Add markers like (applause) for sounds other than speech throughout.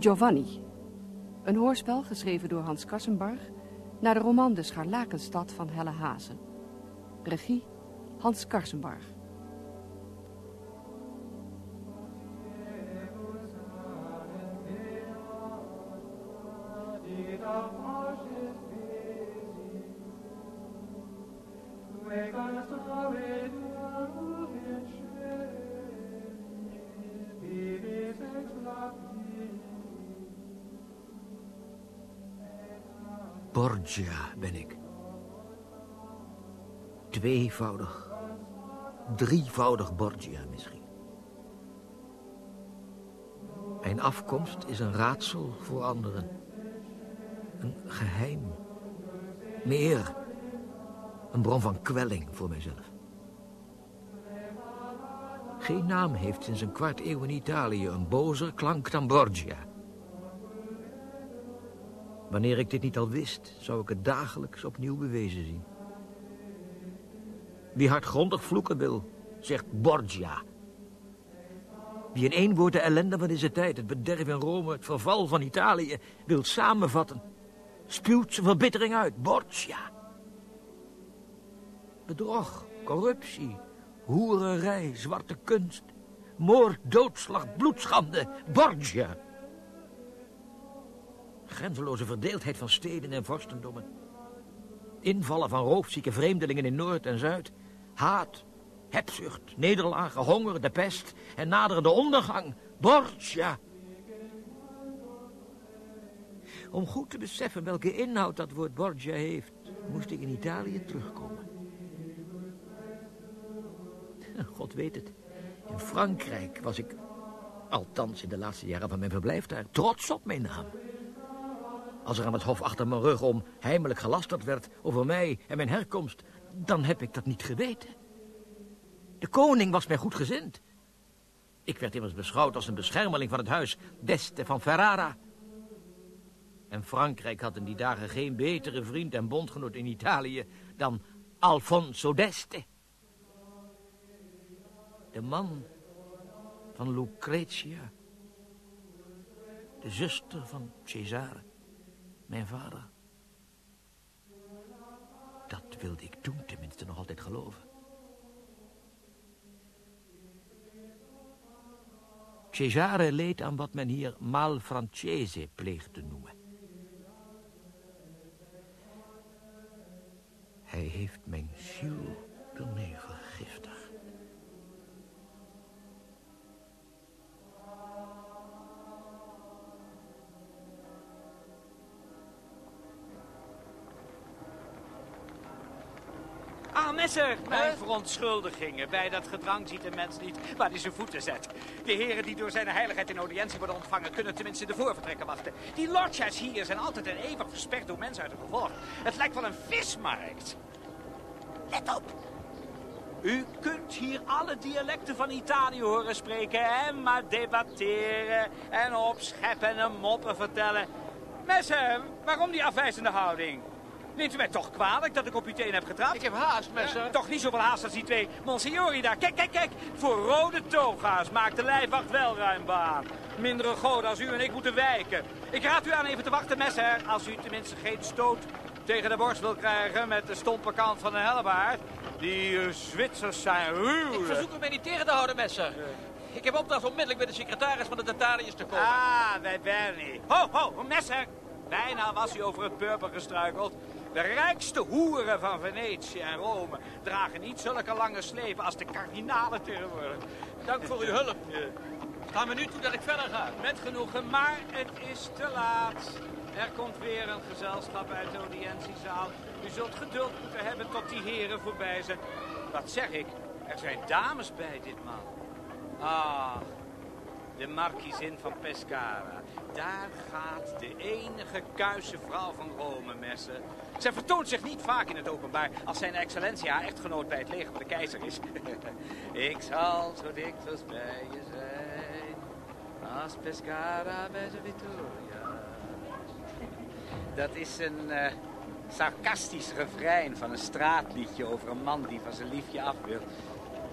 Giovanni. Een hoorspel geschreven door Hans Kassenbarg... naar de roman De Scharlakenstad van Helle Hazen. Regie Hans Karsenbarg. Borgia ben ik. Tweevoudig, drievoudig Borgia misschien. Mijn afkomst is een raadsel voor anderen. Een geheim. Meer. Een bron van kwelling voor mijzelf. Geen naam heeft sinds een kwart eeuw in Italië een bozer klank dan Borgia. Wanneer ik dit niet al wist, zou ik het dagelijks opnieuw bewezen zien. Wie hardgrondig vloeken wil, zegt Borgia. Wie in één woord de ellende van deze tijd, het bederf in Rome, het verval van Italië, wil samenvatten, spuwt zijn verbittering uit. Borgia. Bedrog, corruptie, hoererij, zwarte kunst, moord, doodslag, bloedschande. Borgia. Grenzeloze verdeeldheid van steden en vorstendommen. Invallen van roofzieke vreemdelingen in Noord en Zuid. Haat, hebzucht, nederlagen, honger, de pest en naderende ondergang. Borgia. Om goed te beseffen welke inhoud dat woord Borgia heeft, moest ik in Italië terugkomen. (laughs) God weet het. In Frankrijk was ik, althans in de laatste jaren van mijn verblijf daar, trots op mijn naam. Als er aan het hof achter mijn rug om heimelijk gelasterd werd over mij en mijn herkomst, dan heb ik dat niet geweten. De koning was mij goedgezind. Ik werd immers beschouwd als een beschermeling van het huis d'Este van Ferrara. En Frankrijk had in die dagen geen betere vriend en bondgenoot in Italië dan Alfonso d'Este. De man van Lucretia. De zuster van Cesare mijn vader. Dat wilde ik toen tenminste nog altijd geloven. Cesare leed aan wat men hier mal francese pleegt te noemen. Hij heeft mijn ziel ermee Messer, mijn verontschuldigingen. Bij dat gedrang ziet de mens niet waar hij zijn voeten zet. De heren die door zijn heiligheid in audiëntie worden ontvangen... kunnen tenminste de voorvertrekken wachten. Die lodges hier zijn altijd en eeuwig versperd door mensen uit het gevolg. Het lijkt wel een vismarkt. Let op. U kunt hier alle dialecten van Italië horen spreken... en maar debatteren en opscheppen en moppen vertellen. Messer, waarom die afwijzende houding? Neemt u mij toch kwalijk dat ik op u teen heb getrapt? Ik heb haast, messer. Uh, toch niet zoveel haast als die twee monsignori daar. Kijk, kijk, kijk. Voor rode toga's maakt de lijfwacht wel ruim baan. Mindere goden als u en ik moeten wijken. Ik raad u aan even te wachten, messer. Als u tenminste geen stoot tegen de borst wil krijgen met de stompe kant van de hellebaard. Die uh, Zwitsers zijn ruw. Ik verzoek u mij niet tegen te houden, messer. Ik heb opdracht onmiddellijk bij de secretaris van de Tatariërs te komen. Ah, bij Bernie. Ho, ho, messer. Bijna was u over het purper gestruikeld. De rijkste hoeren van Venetië en Rome dragen niet zulke lange slepen als de kardinalen tegenwoordig. Dank voor uw hulp. Ga me nu toe dat ik verder ga. Met genoegen, maar het is te laat. Er komt weer een gezelschap uit de audiëntiezaal. U zult geduld moeten hebben tot die heren voorbij zijn. Wat zeg ik? Er zijn dames bij ditmaal. Ah, de markiezin van Pescara. Daar gaat de enige kuise vrouw van Rome messen. Zij vertoont zich niet vaak in het openbaar als zijn excellentie haar echtgenoot bij het leger van de keizer is. (laughs) Ik zal zo dikwijls bij je zijn als Pescara bij de Vittoria. Dat is een uh, sarcastisch refrein van een straatliedje over een man die van zijn liefje af wil.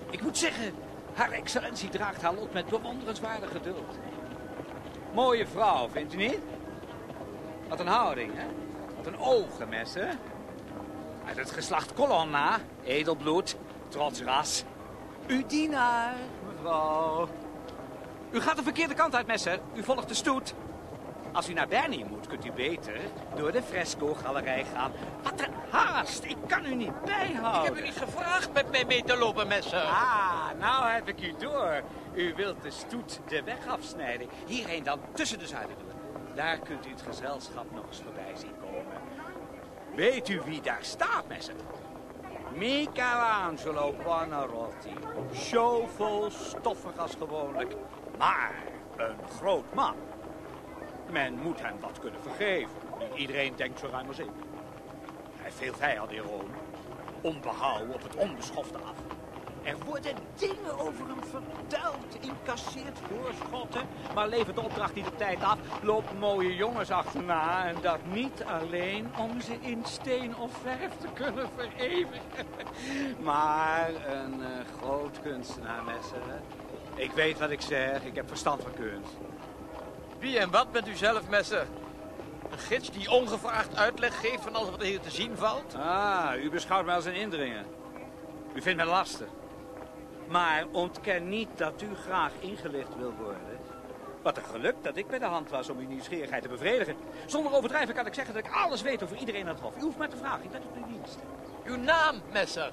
Ik moet zeggen, haar excellentie draagt haar lot met bewonderenswaardig geduld. Mooie vrouw, vindt u niet? Wat een houding, hè? Wat een ogen, messen. Uit het geslacht Colonna, edelbloed, trots ras. Uw dienaar, mevrouw. U gaat de verkeerde kant uit, Messer. U volgt de stoet. Als u naar Bernie moet, kunt u beter door de fresco-galerij gaan. Wat een haast! Ik kan u niet bijhouden. Ik heb u niet gevraagd met mij mee te lopen, Messer. Ah, nou heb ik u door. U wilt de stoet de weg afsnijden. Hierheen dan, tussen de zuiderdeuren. Daar kunt u het gezelschap nog eens voorbij zien komen. Weet u wie daar staat, Messer? Michelangelo Buonarroti. Showvol, stoffig als gewoonlijk. Maar een groot man. Men moet hem wat kunnen vergeven. Iedereen denkt zo ruim als ik. Hij veel vijanden in Rome. Onbehouden op het onbeschofte af. Er worden dingen over hem verteld, incasseert voorschotten, maar levert de opdracht niet op tijd af, loopt mooie jongens achterna en dat niet alleen om ze in steen of verf te kunnen vereeuwigen. (laughs) Maar een uh, groot kunstenaar, Messer. Ik weet wat ik zeg, ik heb verstand van kunst. Wie en wat bent u zelf, Messer? Een gids die ongevraagd uitleg geeft van alles wat hier te zien valt? Ah, u beschouwt mij als een indringer. U vindt mij lastig. Maar ontken niet dat u graag ingelicht wil worden. Wat een geluk dat ik bij de hand was om uw nieuwsgierigheid te bevredigen. Zonder overdrijven kan ik zeggen dat ik alles weet over iedereen aan het hof. U hoeft maar te vragen, ik ben op uw dienst. Uw naam, Messer?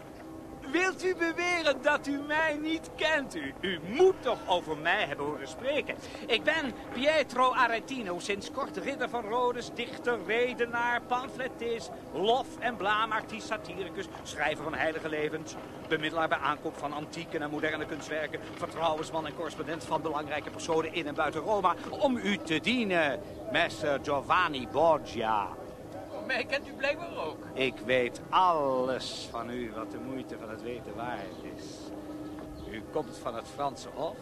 Wilt u beweren dat u mij niet kent? U, u moet toch over mij hebben horen spreken. Ik ben Pietro Aretino, sinds kort ridder van Rhodes, dichter, redenaar, pamfletist, lof- en blaamartiest, satiricus, schrijver van heilige levens, bemiddelaar bij aankoop van antieke en moderne kunstwerken, vertrouwensman en correspondent van belangrijke personen in en buiten Roma, om u te dienen, messer Giovanni Borgia. Mij kent u blijkbaar ook. Ik weet alles van u wat de moeite van het weten waard is. U komt van het Franse Hof.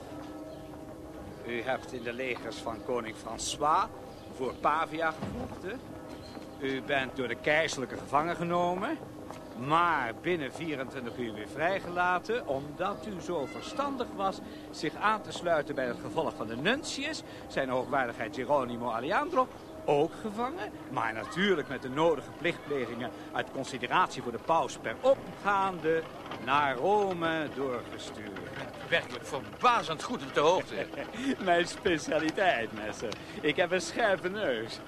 U hebt in de legers van koning François voor Pavia gevochten. U bent door de keizerlijke gevangen genomen. Maar binnen 24 uur weer vrijgelaten, omdat u zo verstandig was zich aan te sluiten bij het gevolg van de Nuncius, zijn hoogwaardigheid Geronimo Alejandro, ook gevangen, maar natuurlijk met de nodige plichtplegingen uit consideratie voor de paus per opgaande naar Rome doorgestuurd. Werkelijk verbazend goed op de hoogte. (laughs) Mijn specialiteit, messer. Ik heb een scherpe neus.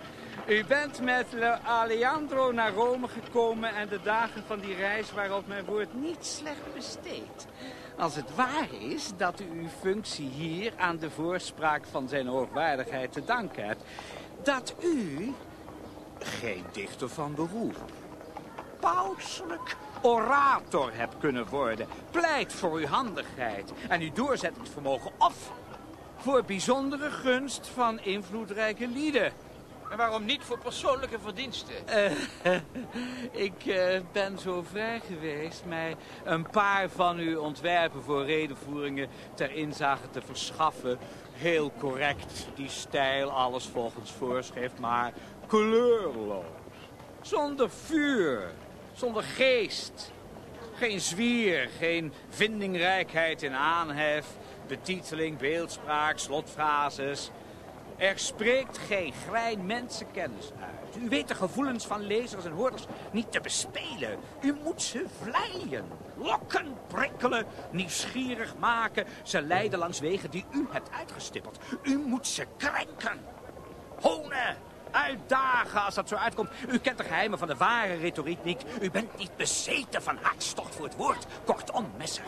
U bent met Alejandro naar Rome gekomen en de dagen van die reis waren op mijn woord niet slecht besteed. Als het waar is dat u uw functie hier aan de voorspraak van zijn hoogwaardigheid te danken hebt, dat u geen dichter van beroep, pauselijk orator hebt kunnen worden, pleit voor uw handigheid en uw doorzettingsvermogen. Of voor bijzondere gunst van invloedrijke lieden. En waarom niet voor persoonlijke verdiensten? Uh, (laughs) ik uh, ben zo vrij geweest mij een paar van uw ontwerpen voor redenvoeringen ter inzage te verschaffen. Heel correct, die stijl, alles volgens voorschrift, maar kleurloos. Zonder vuur, zonder geest. Geen zwier, geen vindingrijkheid in aanhef, betiteling, beeldspraak, slotfrases... Er spreekt geen grein mensenkennis uit. U weet de gevoelens van lezers en hoorders niet te bespelen. U moet ze vleien, lokken, prikkelen, nieuwsgierig maken. Ze leiden langs wegen die u hebt uitgestippeld. U moet ze krenken, honen, uitdagen als dat zo uitkomt. U kent de geheimen van de ware retoriek niet. U bent niet bezeten van hartstocht voor het woord. Kortom, messer,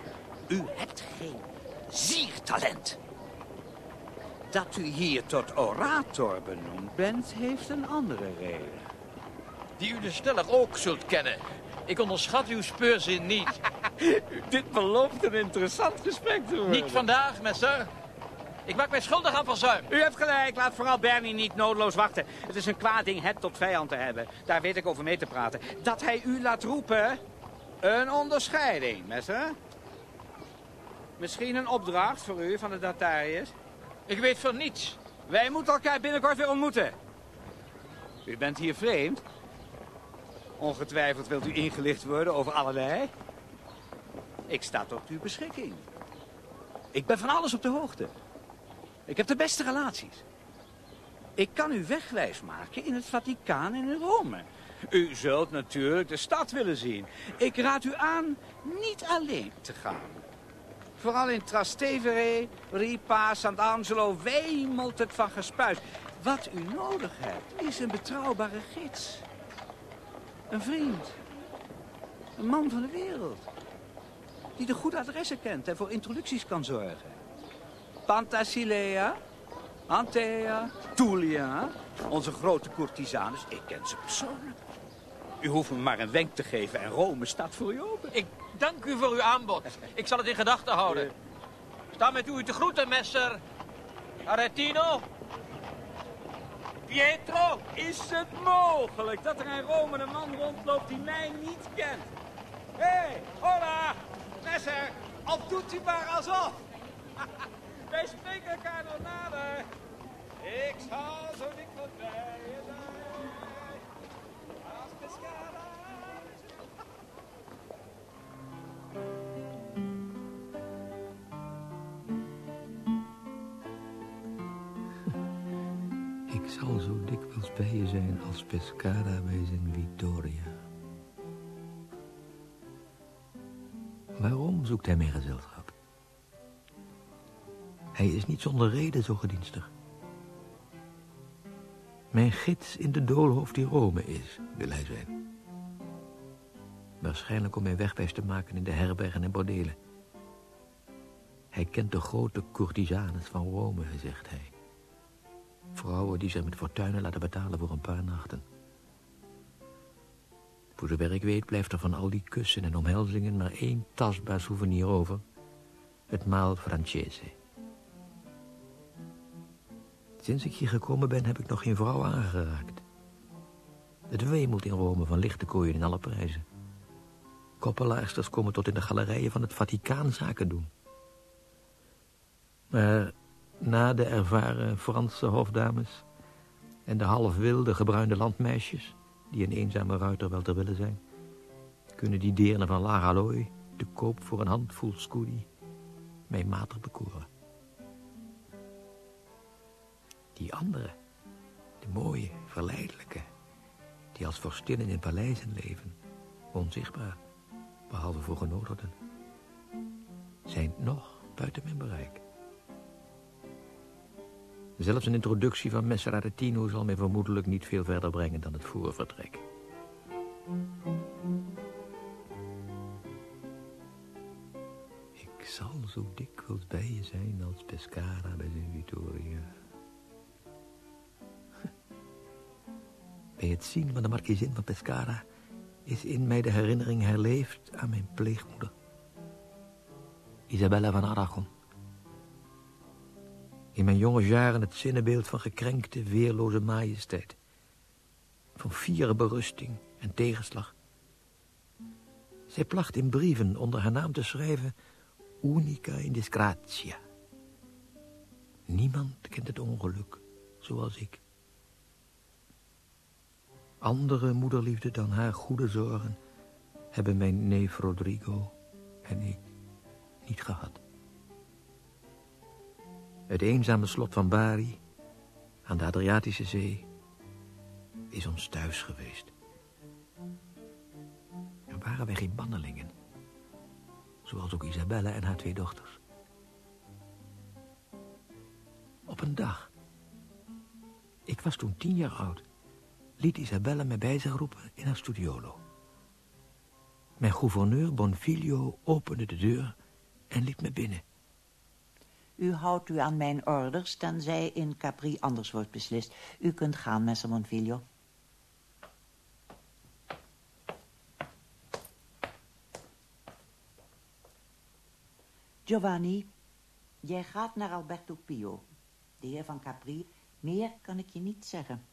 u hebt geen ziertalent. Dat u hier tot orator benoemd bent, heeft een andere reden. Die u dus stellig ook zult kennen. Ik onderschat uw speurzin niet. (laughs) Dit belooft een interessant gesprek te worden. Niet vandaag, messer. Ik maak mij schuldig aan verzuim. U hebt gelijk, laat vooral Bernie niet noodloos wachten. Het is een kwaad ding het tot vijand te hebben. Daar weet ik over mee te praten. Dat hij u laat roepen, een onderscheiding, messer. Misschien een opdracht voor u van de Datarius. Ik weet van niets. Wij moeten elkaar binnenkort weer ontmoeten. U bent hier vreemd. Ongetwijfeld wilt u ingelicht worden over allerlei. Ik sta tot uw beschikking. Ik ben van alles op de hoogte. Ik heb de beste relaties. Ik kan u wegwijs maken in het Vaticaan en in Rome. U zult natuurlijk de stad willen zien. Ik raad u aan niet alleen te gaan. Vooral in Trastevere, Ripa, Sant'Angelo wemelt het van gespuis. Wat u nodig hebt, is een betrouwbare gids. Een vriend. Een man van de wereld. Die de goede adressen kent en voor introducties kan zorgen. Pantasilea, Antea, Tulia, onze grote courtisanes. Ik ken ze persoonlijk. U hoeft me maar een wenk te geven en Rome staat voor u open. Ik dank u voor uw aanbod. Ik zal het in gedachten houden. Sta met u te groeten, messer. Aretino. Pietro. Is het mogelijk dat er in Rome een man rondloopt die mij niet kent? Hé, hey, hola, Messer, al doet u maar alsof. (laughs) Wij spreken elkaar nog nader. Ik zal zo dikwijls bij Ik zal zo dikwijls bij je zijn als Pescara bij zijn Vittoria. Waarom zoekt hij mijn gezelschap? Hij is niet zonder reden zo gedienstig. Mijn gids in de doolhof die Rome is, wil hij zijn. Waarschijnlijk om mij wegwijs te maken in de herbergen en bordelen. Hij kent de grote courtisanes van Rome, zegt hij. Vrouwen die zich met fortuinen laten betalen voor een paar nachten. Voor zover ik weet blijft er van al die kussen en omhelzingen maar één tastbaar souvenir over. Het maal Francese. Sinds ik hier gekomen ben heb ik nog geen vrouw aangeraakt. Het wemelt in Rome van lichte kooien in alle prijzen. Koppelaarsters komen tot in de galerijen van het Vaticaan zaken doen. Maar na de ervaren Franse hofdames... en de half wilde gebruinde landmeisjes... die een eenzame ruiter wel te willen zijn... kunnen die deernen van laag allooi... te koop voor een handvol scudi... mij matig bekoren. Die andere, de mooie, verleidelijke... die als vorstinnen in paleizen leven... onzichtbaar, behalve voor genodigden... zijn nog buiten mijn bereik. Zelfs een introductie van Messer Aretino zal mij vermoedelijk niet veel verder brengen dan het voorvertrek. Ik zal zo dikwijls bij je zijn als Pescara bij zijn Vittoria. Bij het zien van de markiezin van Pescara is in mij de herinnering herleefd aan mijn pleegmoeder. Isabella van Aragon. In mijn jonge jaren het zinnebeeld van gekrenkte, weerloze majesteit. Van fiere berusting en tegenslag. Zij placht in brieven onder haar naam te schrijven... Unica in disgratia. Niemand kent het ongeluk, zoals ik. Andere moederliefde dan haar goede zorgen... hebben mijn neef Rodrigo en ik niet gehad. Het eenzame slot van Bari, aan de Adriatische Zee, is ons thuis geweest. Er waren wij geen bannelingen, zoals ook Isabella en haar twee dochters. Op een dag, ik was toen tien jaar oud, liet Isabella mij bij zich roepen in haar studiolo. Mijn gouverneur Bonfiglio opende de deur en liet me binnen. U houdt u aan mijn orders, tenzij in Capri anders wordt beslist. U kunt gaan, messer Monfiglio. Giovanni, jij gaat naar Alberto Pio, de heer van Capri. Meer kan ik je niet zeggen.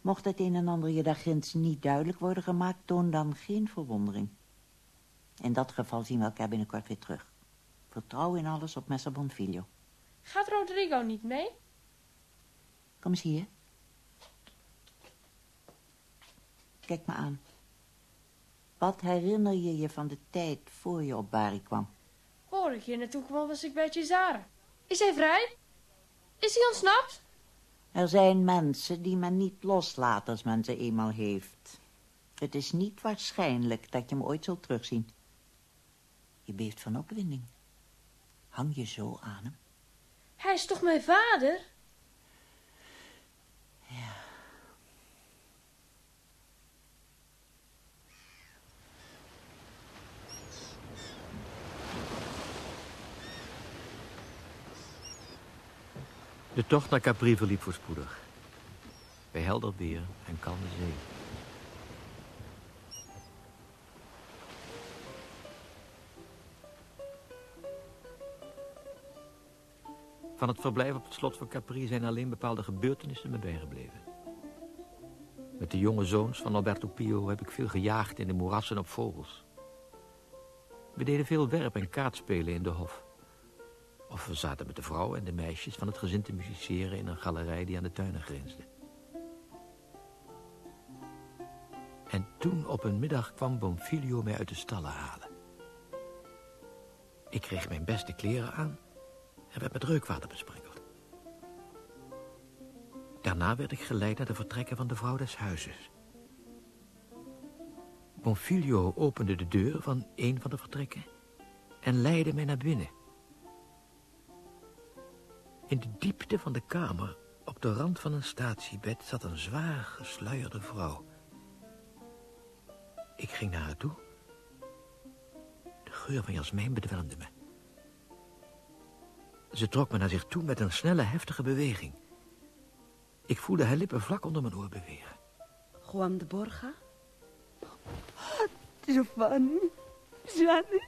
Mocht het een en ander je daar ginds niet duidelijk worden gemaakt... toon dan geen verwondering. In dat geval zien we elkaar binnenkort weer terug. Vertrouw in alles op Messer Bonfiglio. Gaat Rodrigo niet mee? Kom eens hier. Kijk me aan. Wat herinner je je van de tijd voor je op Bari kwam? Hoor ik hier naartoe kwam was ik bij Cesare. Is hij vrij? Is hij ontsnapt? Er zijn mensen die men niet loslaat als men ze eenmaal heeft. Het is niet waarschijnlijk dat je hem ooit zult terugzien. Je beeft van opwinding. Hang je zo aan hem? Hij is toch mijn vader? De tocht naar Capri verliep voorspoedig. Bij helder weer en kalme zee. Van het verblijf op het slot van Capri zijn alleen bepaalde gebeurtenissen me bijgebleven. Met de jonge zoons van Alberto Pio heb ik veel gejaagd in de moerassen op vogels. We deden veel werp- en kaartspelen in de hof. Of we zaten met de vrouwen en de meisjes van het gezin te musiceren in een galerij die aan de tuinen grensde. En toen op een middag kwam Bonfilio mij uit de stallen halen. Ik kreeg mijn beste kleren aan en werd met reukwater besprenkeld. Daarna werd ik geleid naar de vertrekken van de vrouw des huizes. Bonfilio opende de deur van een van de vertrekken en leidde mij naar binnen. In de diepte van de kamer, op de rand van een statiebed, zat een zwaar gesluierde vrouw. Ik ging naar haar toe. De geur van jasmijn bedwelmde me. Ze trok me naar zich toe met een snelle, heftige beweging. Ik voelde haar lippen vlak onder mijn oor bewegen. Juan de Borga? Giovanni, Gianni,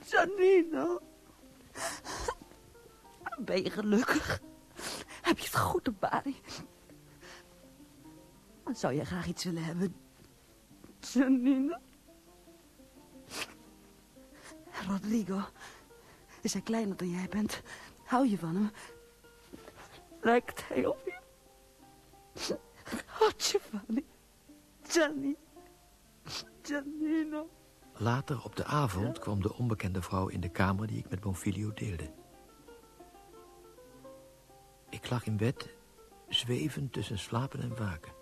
Giannino. Ben je gelukkig? Heb je het goed Bari? Zou je graag iets willen hebben, Giannino? Rodrigo, is hij kleiner dan jij bent? Hou je van hem? Lijkt hij op je? Oh, Giovanni, Gianni, Giannino. Later op de avond kwam de onbekende vrouw in de kamer die ik met Bonfilio deelde. Ik lag in bed, zwevend tussen slapen en waken.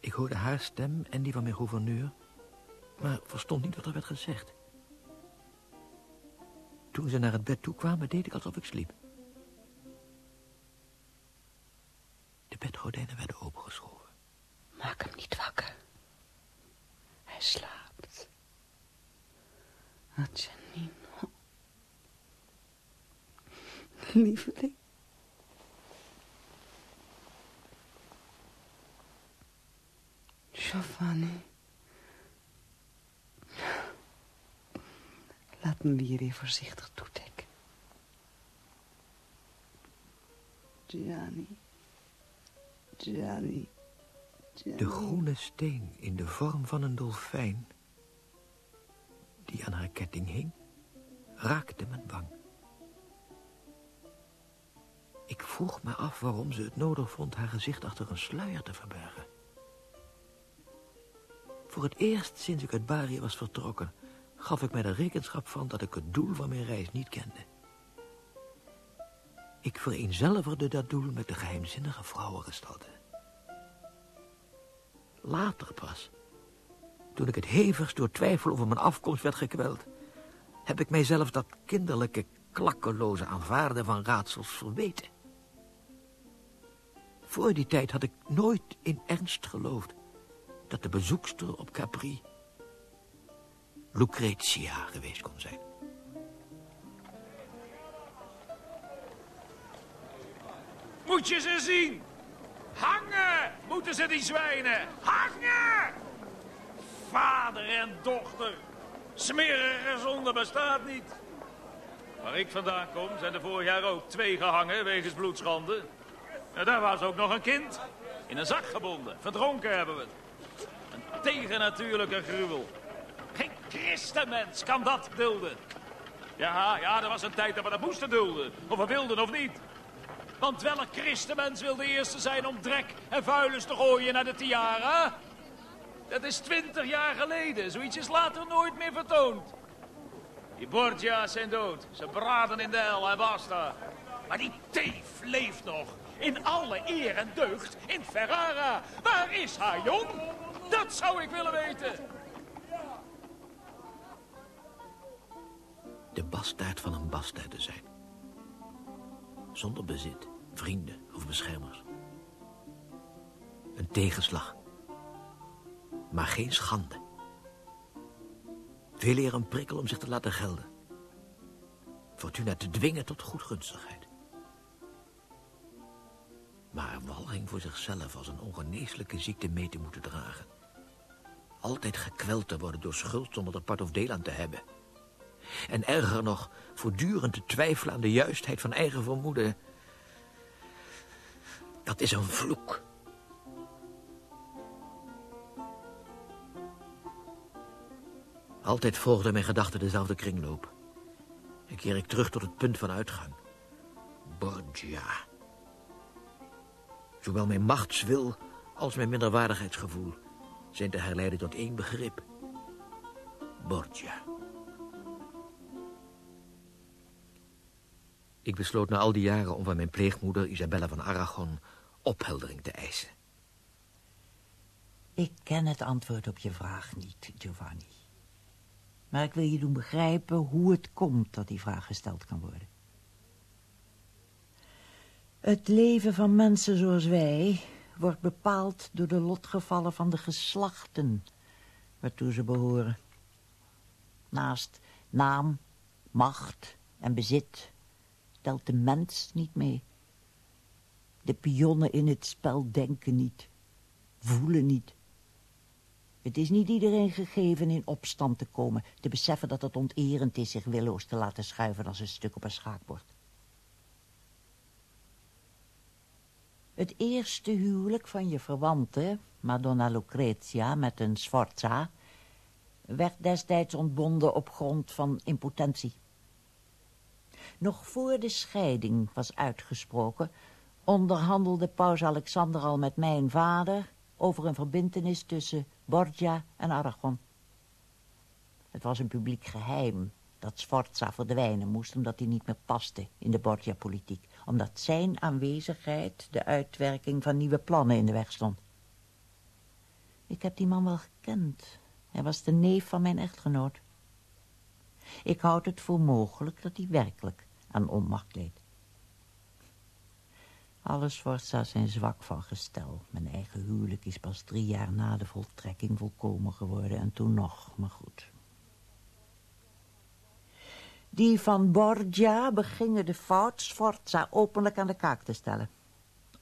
Ik hoorde haar stem en die van mijn gouverneur, maar verstond niet wat er werd gezegd. Toen ze naar het bed toe kwamen, deed ik alsof ik sliep. De bedgordijnen werden opengeschoven. Maak hem niet wakker. Hij slaapt. Ah, Giannino. (laughs) Lieveling. Giovanni. Laat me je weer voorzichtig toedekken. Gianni. Gianni. De groene steen in de vorm van een dolfijn... die aan haar ketting hing, raakte mijn wang. Ik vroeg me af waarom ze het nodig vond... haar gezicht achter een sluier te verbergen. Voor het eerst sinds ik uit Bari was vertrokken... gaf ik mij de rekenschap van dat ik het doel van mijn reis niet kende. Ik vereenzelvigde dat doel met de geheimzinnige vrouwengestalte. Later pas, toen ik het hevigst door twijfel over mijn afkomst werd gekweld... heb ik mijzelf dat kinderlijke, klakkeloze aanvaarden van raadsels verweten. Voor die tijd had ik nooit in ernst geloofd... dat de bezoekster op Capri Lucretia geweest kon zijn. Moet je ze zien? Hangen moeten ze die zwijnen. Hangen! Vader en dochter. Smerige zonde bestaat niet. Waar ik vandaan kom zijn er vorig jaar ook twee gehangen wegens bloedschande. En daar was ook nog een kind. In een zak gebonden. Verdronken hebben we het. Een tegennatuurlijke gruwel. Geen christenmens kan dat dulden. Ja, ja, er was een tijd dat we dat moesten dulden. Of we wilden of niet. Want welk christenmens wil de eerste zijn om drek en vuilnis te gooien naar de tiara? Dat is twintig jaar geleden. Zoiets is later nooit meer vertoond. Die Borgia's zijn dood. Ze braden in de hel en basta. Maar die teef leeft nog. In alle eer en deugd in Ferrara. Waar is haar jong? Dat zou ik willen weten. De bastaard van een bastaard te zijn. Zonder bezit, vrienden of beschermers. Een tegenslag. Maar geen schande. Veel eer een prikkel om zich te laten gelden. Fortuna te dwingen tot goedgunstigheid. Maar walging voor zichzelf als een ongeneeslijke ziekte mee te moeten dragen. Altijd gekweld te worden door schuld zonder er part of deel aan te hebben. En erger nog, voortdurend te twijfelen aan de juistheid van eigen vermoeden. Dat is een vloek. Altijd volgde mijn gedachten dezelfde kringloop. En keer ik terug tot het punt van uitgang. Borgia. Zowel mijn machtswil als mijn minderwaardigheidsgevoel zijn te herleiden tot één begrip. Borgia. Ik besloot na al die jaren om van mijn pleegmoeder Isabella van Aragon opheldering te eisen. Ik ken het antwoord op je vraag niet, Giovanni. Maar ik wil je doen begrijpen hoe het komt dat die vraag gesteld kan worden. Het leven van mensen zoals wij wordt bepaald door de lotgevallen van de geslachten waartoe ze behoren. Naast naam, macht en bezit telt de mens niet mee. De pionnen in het spel denken niet, voelen niet. Het is niet iedereen gegeven in opstand te komen, te beseffen dat het onterend is zich willoos te laten schuiven als een stuk op een schaakbord. Het eerste huwelijk van je verwante, Madonna Lucrezia met een Sforza, werd destijds ontbonden op grond van impotentie. Nog voor de scheiding was uitgesproken, onderhandelde paus Alexander al met mijn vader over een verbintenis tussen Borgia en Aragon. Het was een publiek geheim dat Sforza verdwijnen moest omdat hij niet meer paste in de Borgia-politiek, omdat zijn aanwezigheid de uitwerking van nieuwe plannen in de weg stond. Ik heb die man wel gekend. Hij was de neef van mijn echtgenoot. Ik houd het voor mogelijk dat hij werkelijk aan onmacht leed. Alles Sforza zijn zwak van gestel. Mijn eigen huwelijk is pas drie jaar na de voltrekking volkomen geworden en toen nog, maar goed. Die van Borgia begingen de fout Sforza openlijk aan de kaak te stellen.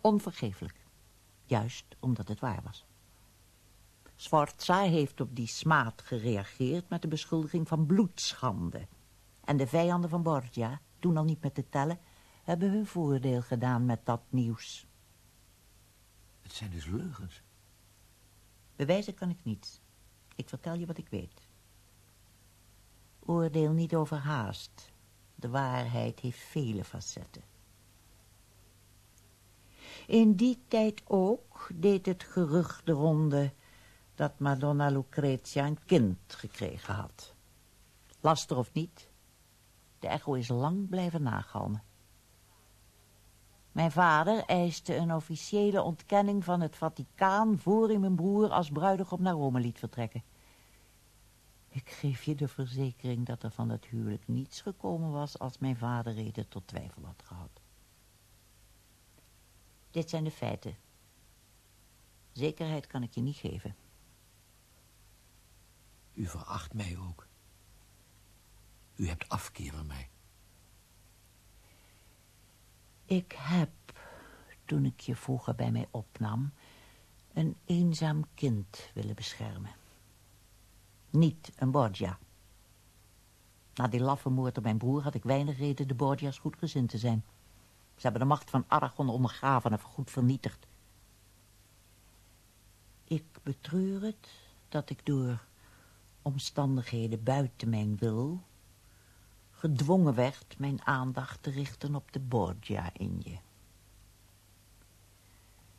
Onvergeeflijk. Juist omdat het waar was. Sforza heeft op die smaad gereageerd met de beschuldiging van bloedschande. En de vijanden van Borgia, toen al niet met te tellen, hebben hun voordeel gedaan met dat nieuws. Het zijn dus leugens. Bewijzen kan ik niet. Ik vertel je wat ik weet. Oordeel niet overhaast. De waarheid heeft vele facetten. In die tijd ook deed het gerucht de ronde dat Madonna Lucrezia een kind gekregen had. Laster of niet, de echo is lang blijven nagalmen. Mijn vader eiste een officiële ontkenning van het Vaticaan... voor hij mijn broer als bruidegom naar Rome liet vertrekken. Ik geef je de verzekering dat er van het huwelijk niets gekomen was... als mijn vader reden tot twijfel had gehad. Dit zijn de feiten. Zekerheid kan ik je niet geven. U veracht mij ook. U hebt afkeer van mij. Ik heb, toen ik je vroeger bij mij opnam... een eenzaam kind willen beschermen. Niet een Borgia. Na die laffe moord op mijn broer had ik weinig reden de Borgia's goedgezind te zijn. Ze hebben de macht van Aragon ondergraven en goed vernietigd. Ik betreur het dat ik door omstandigheden buiten mijn wil gedwongen werd mijn aandacht te richten op de Borgia in je.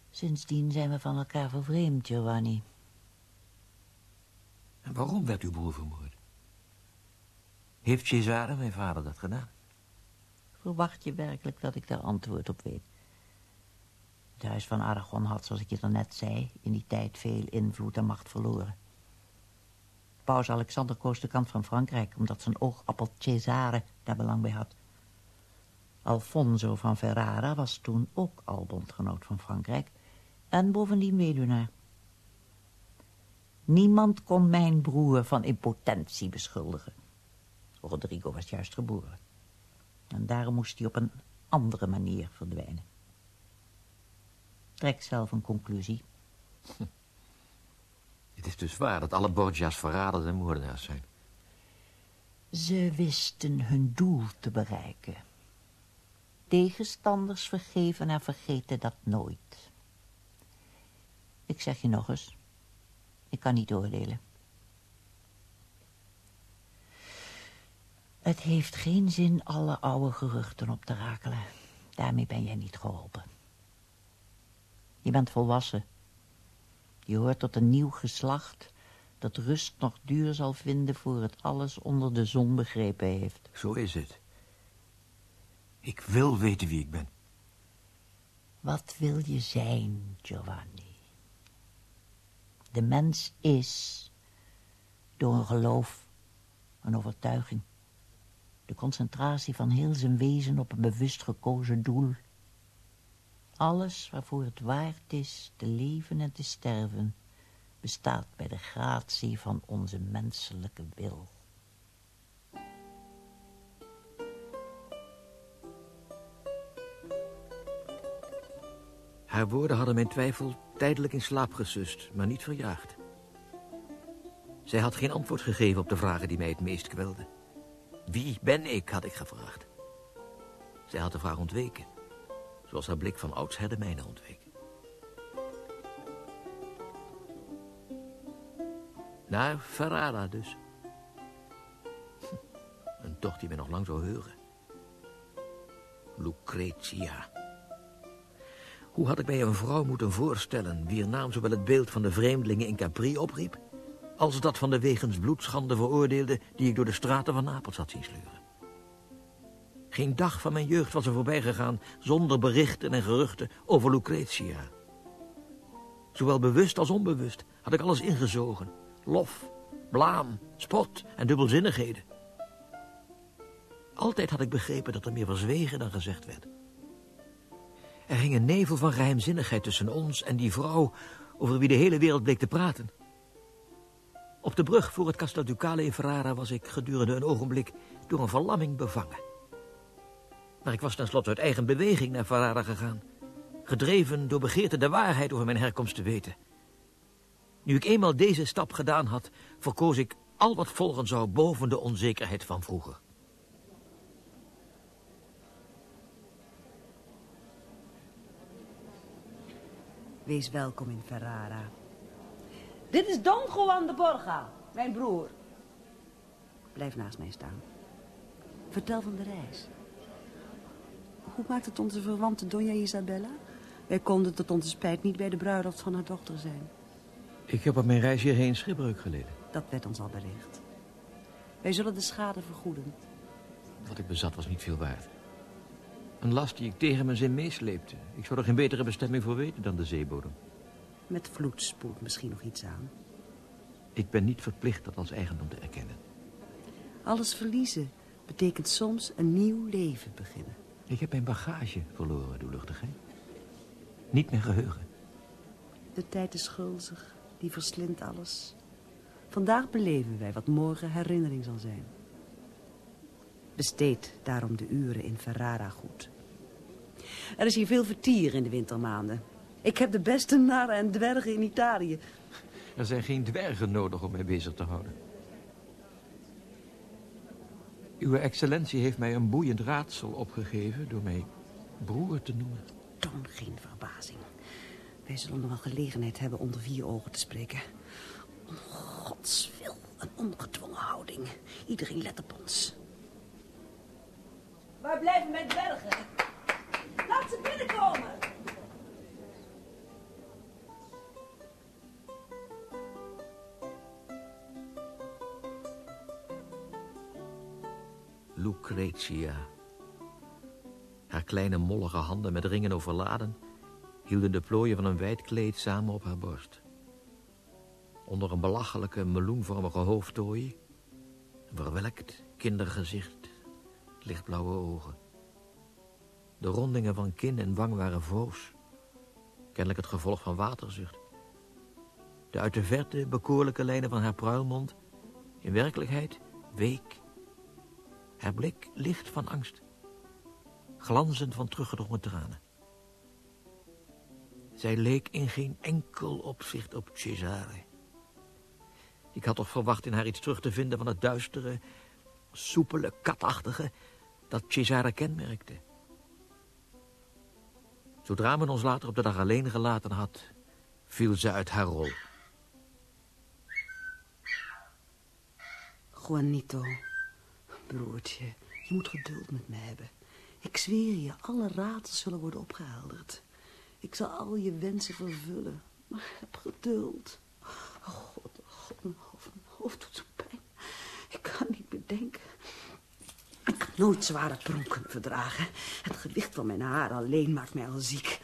Sindsdien zijn we van elkaar vervreemd, Giovanni. Waarom werd uw broer vermoord? Heeft Cesare, mijn vader, dat gedaan? Verwacht je werkelijk dat ik daar antwoord op weet? Het huis van Aragon had, zoals ik je net zei, in die tijd veel invloed en macht verloren. Paus Alexander koos de kant van Frankrijk, omdat zijn oogappel Cesare daar belang bij had. Alfonso van Ferrara was toen ook al bondgenoot van Frankrijk en bovendien weduwnaar. Niemand kon mijn broer van impotentie beschuldigen. Rodrigo was juist geboren. En daarom moest hij op een andere manier verdwijnen. Trek zelf een conclusie. (laughs) Het is dus waar dat alle Borgia's verraders en moordenaars zijn. Ze wisten hun doel te bereiken. Tegenstanders vergeven en vergeten dat nooit. Ik zeg je nog eens, ik kan niet oordelen. Het heeft geen zin alle oude geruchten op te rakelen. Daarmee ben jij niet geholpen. Je bent volwassen. Je hoort tot een nieuw geslacht dat rust nog duur zal vinden voor het alles onder de zon begrepen heeft. Zo is het. Ik wil weten wie ik ben. Wat wil je zijn, Giovanni? De mens is door een geloof, een overtuiging, de concentratie van heel zijn wezen op een bewust gekozen doel. Alles waarvoor het waard is te leven en te sterven, bestaat bij de gratie van onze menselijke wil. Haar woorden hadden mijn twijfel tijdelijk in slaap gesust, maar niet verjaagd. Zij had geen antwoord gegeven op de vragen die mij het meest kwelden. Wie ben ik, had ik gevraagd. Zij had de vraag ontweken, zoals haar blik van oudsher de mijne ontweek. Naar Ferrara dus. Hm, een tocht die mij nog lang zou heuren. Lucretia. Hoe had ik mij een vrouw moeten voorstellen... wier naam zowel het beeld van de vreemdelingen in Capri opriep... als dat van de wegens bloedschande veroordeelde... die ik door de straten van Napels had zien sleuren. Geen dag van mijn jeugd was er voorbij gegaan... zonder berichten en geruchten over Lucretia. Zowel bewust als onbewust had ik alles ingezogen. Lof, blaam, spot en dubbelzinnigheden. Altijd had ik begrepen dat er meer verzwegen dan gezegd werd... Er hing een nevel van geheimzinnigheid tussen ons en die vrouw... over wie de hele wereld bleek te praten. Op de brug voor het Castel Ducale in Ferrara was ik gedurende een ogenblik door een verlamming bevangen. Maar ik was tenslotte uit eigen beweging naar Ferrara gegaan. Gedreven door begeerte de waarheid over mijn herkomst te weten. Nu ik eenmaal deze stap gedaan had, verkoos ik al wat volgen zou boven de onzekerheid van vroeger. Wees welkom in Ferrara. Dit is Don Juan de Borga, mijn broer. Blijf naast mij staan. Vertel van de reis. Hoe maakt het onze verwante Donja Isabella? Wij konden tot onze spijt niet bij de bruiloft van haar dochter zijn. Ik heb op mijn reis hierheen schipbreuk geleden. Dat werd ons al bericht. Wij zullen de schade vergoeden. Wat ik bezat was niet veel waard. Een last die ik tegen mijn zin meesleepte. Ik zou er geen betere bestemming voor weten dan de zeebodem. Met vloed spoelt misschien nog iets aan. Ik ben niet verplicht dat als eigendom te erkennen. Alles verliezen betekent soms een nieuw leven beginnen. Ik heb mijn bagage verloren, doorluchtigheid. Niet meer geheugen. De tijd is gulzig, die verslindt alles. Vandaag beleven wij wat morgen herinnering zal zijn. Besteed daarom de uren in Ferrara goed. Er is hier veel vertier in de wintermaanden. Ik heb de beste narren en dwergen in Italië. Er zijn geen dwergen nodig om mij bezig te houden. Uw excellentie heeft mij een boeiend raadsel opgegeven... door mij broer te noemen. Toon geen verbazing. Wij zullen nog wel gelegenheid hebben onder vier ogen te spreken. Om gods wil, een ongedwongen houding. Iedereen let op ons. Waar blijven mijn dwergen? Laat ze binnenkomen! Lucretia. Haar kleine mollige handen met ringen overladen... hielden de plooien van een wijd kleed samen op haar borst. Onder een belachelijke meloenvormige hoofdtooi... verwelkt kindergezicht, lichtblauwe ogen. De rondingen van kin en wang waren voos. Kennelijk het gevolg van waterzucht. De uit de verte bekoorlijke lijnen van haar pruilmond... in werkelijkheid week. Haar blik licht van angst. Glanzend van teruggedrongen tranen. Zij leek in geen enkel opzicht op Cesare. Ik had toch verwacht in haar iets terug te vinden van het duistere, soepele, katachtige dat Cesare kenmerkte. Zodra men ons later op de dag alleen gelaten had, viel ze uit haar rol. Juanito, broertje, je moet geduld met me hebben. Ik zweer je, alle raadsels zullen worden opgehelderd. Ik zal al je wensen vervullen, maar heb geduld. Oh god, oh god, mijn hoofd, mijn hoofd doet zo pijn. Ik kan niet bedenken. Ik kan nooit zware pronken verdragen. Het gewicht van mijn haar alleen maakt mij al ziek.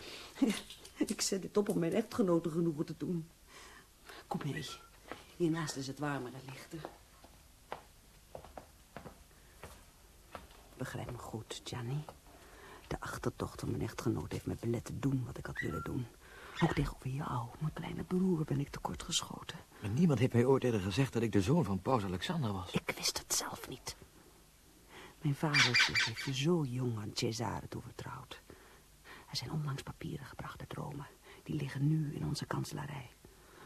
Ik zet dit op om mijn echtgenoten genoegen te doen. Kom mee. Hiernaast is het warmer en lichter. Begrijp me goed, Gianni. De achterdocht van mijn echtgenoot heeft me belet te doen wat ik had willen doen. Ook tegenover jou, mijn kleine broer, ben ik tekortgeschoten. Maar niemand heeft mij ooit eerder gezegd dat ik de zoon van paus Alexander was. Ik wist het zelf niet. Mijn vader heeft je zo jong aan Cesare toevertrouwd. Er zijn onlangs papieren gebracht uit Rome. Die liggen nu in onze kanselarij.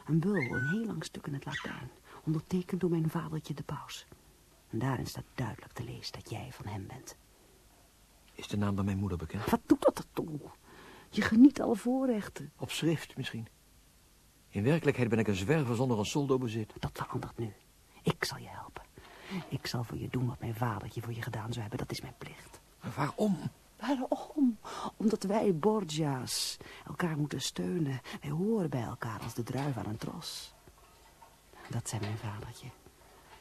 Een bul, een heel lang stuk in het Latijn. Ondertekend door mijn vadertje de paus. En daarin staat duidelijk te lezen dat jij van hem bent. Is de naam van mijn moeder bekend? Wat doet dat ertoe? Je geniet alle voorrechten. Op schrift misschien. In werkelijkheid ben ik een zwerver zonder een soldo bezit. Dat verandert nu. Ik zal je helpen. Ik zal voor je doen wat mijn vadertje voor je gedaan zou hebben. Dat is mijn plicht. Maar waarom? Waarom? Omdat wij Borgia's elkaar moeten steunen. Wij horen bij elkaar als de druif aan een tros. Dat zei mijn vadertje.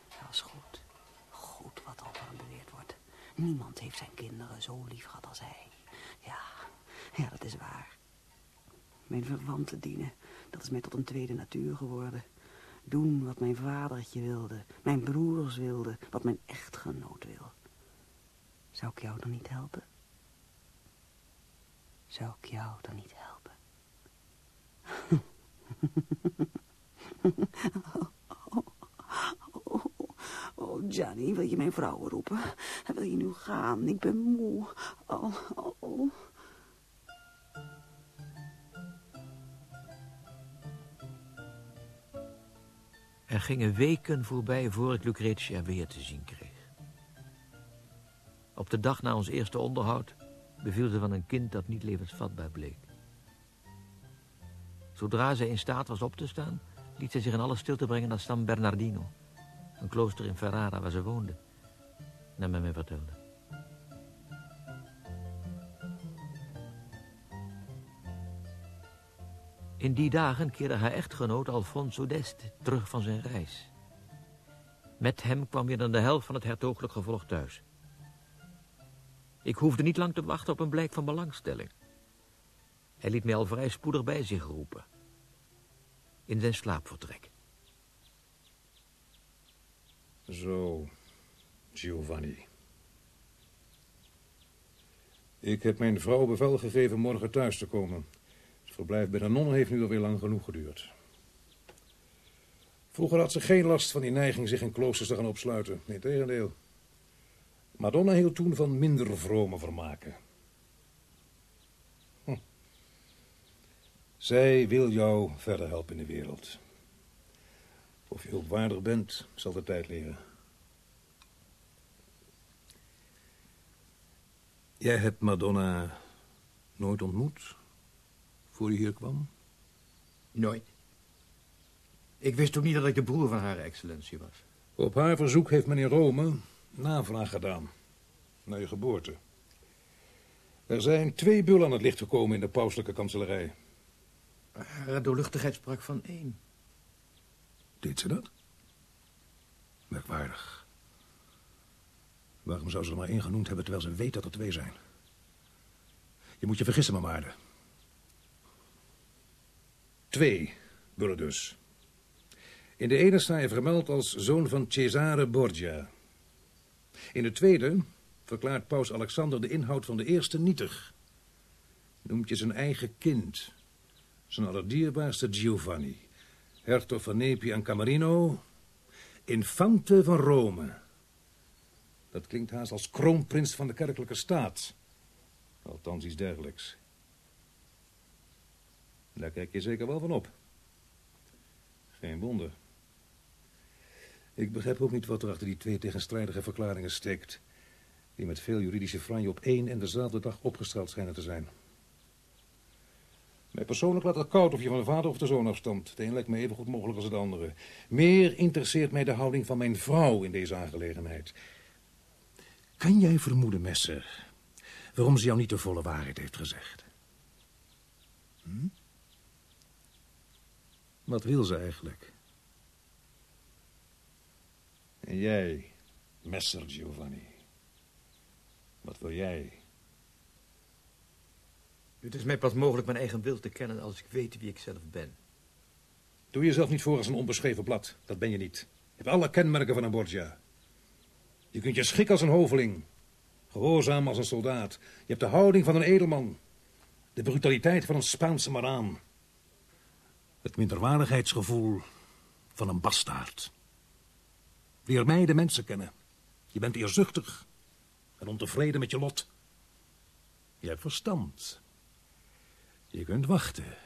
Dat is goed. Goed wat hem beweerd wordt. Niemand heeft zijn kinderen zo lief gehad als hij. Ja, ja, dat is waar. Mijn verwanten dienen, dat is mij tot een tweede natuur geworden. Doen wat mijn vadertje wilde, mijn broers wilden, wat mijn echtgenoot wil. Zou ik jou dan niet helpen? Zou ik jou dan niet helpen? Oh, (laughs) oh, oh, Johnny, wil je mijn vrouw roepen? Wil je nu gaan? Ik ben moe. Oh, oh, oh. Er gingen weken voorbij voor ik Lucretia weer te zien kreeg. Op de dag na ons eerste onderhoud beviel ze van een kind dat niet levensvatbaar bleek. Zodra zij in staat was op te staan, liet zij zich in alle stilte brengen naar San Bernardino, een klooster in Ferrara waar ze woonde, naar men mij vertelde. In die dagen keerde haar echtgenoot Alfonso d'Este terug van zijn reis. Met hem kwam weer dan de helft van het hertogelijk gevolg thuis. Ik hoefde niet lang te wachten op een blijk van belangstelling. Hij liet mij al vrij spoedig bij zich roepen. In zijn slaapvertrek. Zo, Giovanni. Ik heb mijn vrouw bevel gegeven morgen thuis te komen. Verblijf bij de nonnen heeft nu alweer lang genoeg geduurd. Vroeger had ze geen last van die neiging zich in kloosters te gaan opsluiten. Nee, tegendeel. Madonna hield toen van minder vrome vermaken. Hm. Zij wil jou verder helpen in de wereld. Of je hulpwaardig bent, zal de tijd leren. Jij hebt Madonna nooit ontmoet, voor je hier kwam? Nooit. Ik wist ook niet dat ik de broer van haar excellentie was. Op haar verzoek heeft men in Rome navraag gedaan naar je geboorte. Er zijn twee bullen aan het licht gekomen in de pauselijke kanselarij. Haar doorluchtigheid sprak van één. Deed ze dat? Merkwaardig. Waarom zou ze er maar één genoemd hebben terwijl ze weet dat er twee zijn? Je moet je vergissen, mamaarde. Twee dus. In de ene sta je vermeld als zoon van Cesare Borgia. In de tweede verklaart paus Alexander de inhoud van de eerste nietig. Noemt je zijn eigen kind, zijn allerdierbaarste Giovanni, hertog van Nepi en Camarino, infante van Rome. Dat klinkt haast als kroonprins van de kerkelijke staat. Althans iets dergelijks. Daar kijk je zeker wel van op. Geen wonder. Ik begrijp ook niet wat er achter die twee tegenstrijdige verklaringen steekt... die met veel juridische franje op één en dezelfde dag opgesteld schijnen te zijn. Mij persoonlijk laat het koud of je van de vader of de zoon afstamt. Het een lijkt me even goed mogelijk als het andere. Meer interesseert mij de houding van mijn vrouw in deze aangelegenheid. Kan jij vermoeden, Messer, waarom ze jou niet de volle waarheid heeft gezegd? Wat wil ze eigenlijk? En jij, Messer Giovanni, wat wil jij? Het is mij pas mogelijk mijn eigen wil te kennen als ik weet wie ik zelf ben. Doe jezelf niet voor als een onbeschreven blad. Dat ben je niet. Je hebt alle kenmerken van een Borgia. Je kunt je schikken als een hoveling. Gehoorzaam als een soldaat. Je hebt de houding van een edelman. De brutaliteit van een Spaanse maraan. Het minderwaardigheidsgevoel van een bastaard. Leer mij de mensen kennen. Je bent eerzuchtig en ontevreden met je lot. Je hebt verstand. Je kunt wachten.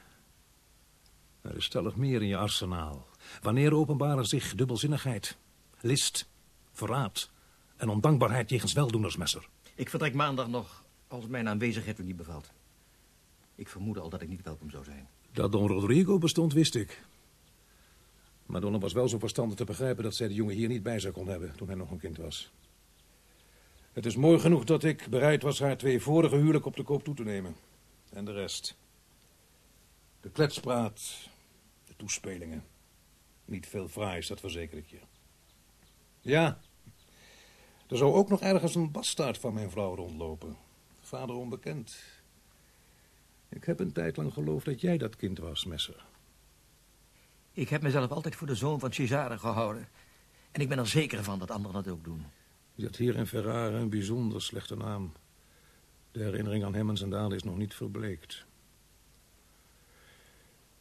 Er is stellig meer in je arsenaal. Wanneer openbaren zich dubbelzinnigheid, list, verraad en ondankbaarheid jegens weldoenersmesser? Ik vertrek maandag nog als mijn aanwezigheid u niet bevalt. Ik vermoedde al dat ik niet welkom zou zijn. Dat Don Rodrigo bestond, wist ik. Maar Donna was wel zo verstandig te begrijpen dat zij de jongen hier niet bij zou kon hebben toen hij nog een kind was. Het is mooi genoeg dat ik bereid was haar twee vorige huwelijken op de koop toe te nemen. En de rest. De kletspraat, de toespelingen. Niet veel fraais, dat verzeker ik je. Ja, er zou ook nog ergens een bastaard van mijn vrouw rondlopen. Vader onbekend. Ik heb een tijd lang geloofd dat jij dat kind was, Messer. Ik heb mezelf altijd voor de zoon van Cesare gehouden. En ik ben er zeker van dat anderen dat ook doen. Je had hier in Ferrara een bijzonder slechte naam. De herinnering aan hem en zijn daden is nog niet verbleekt.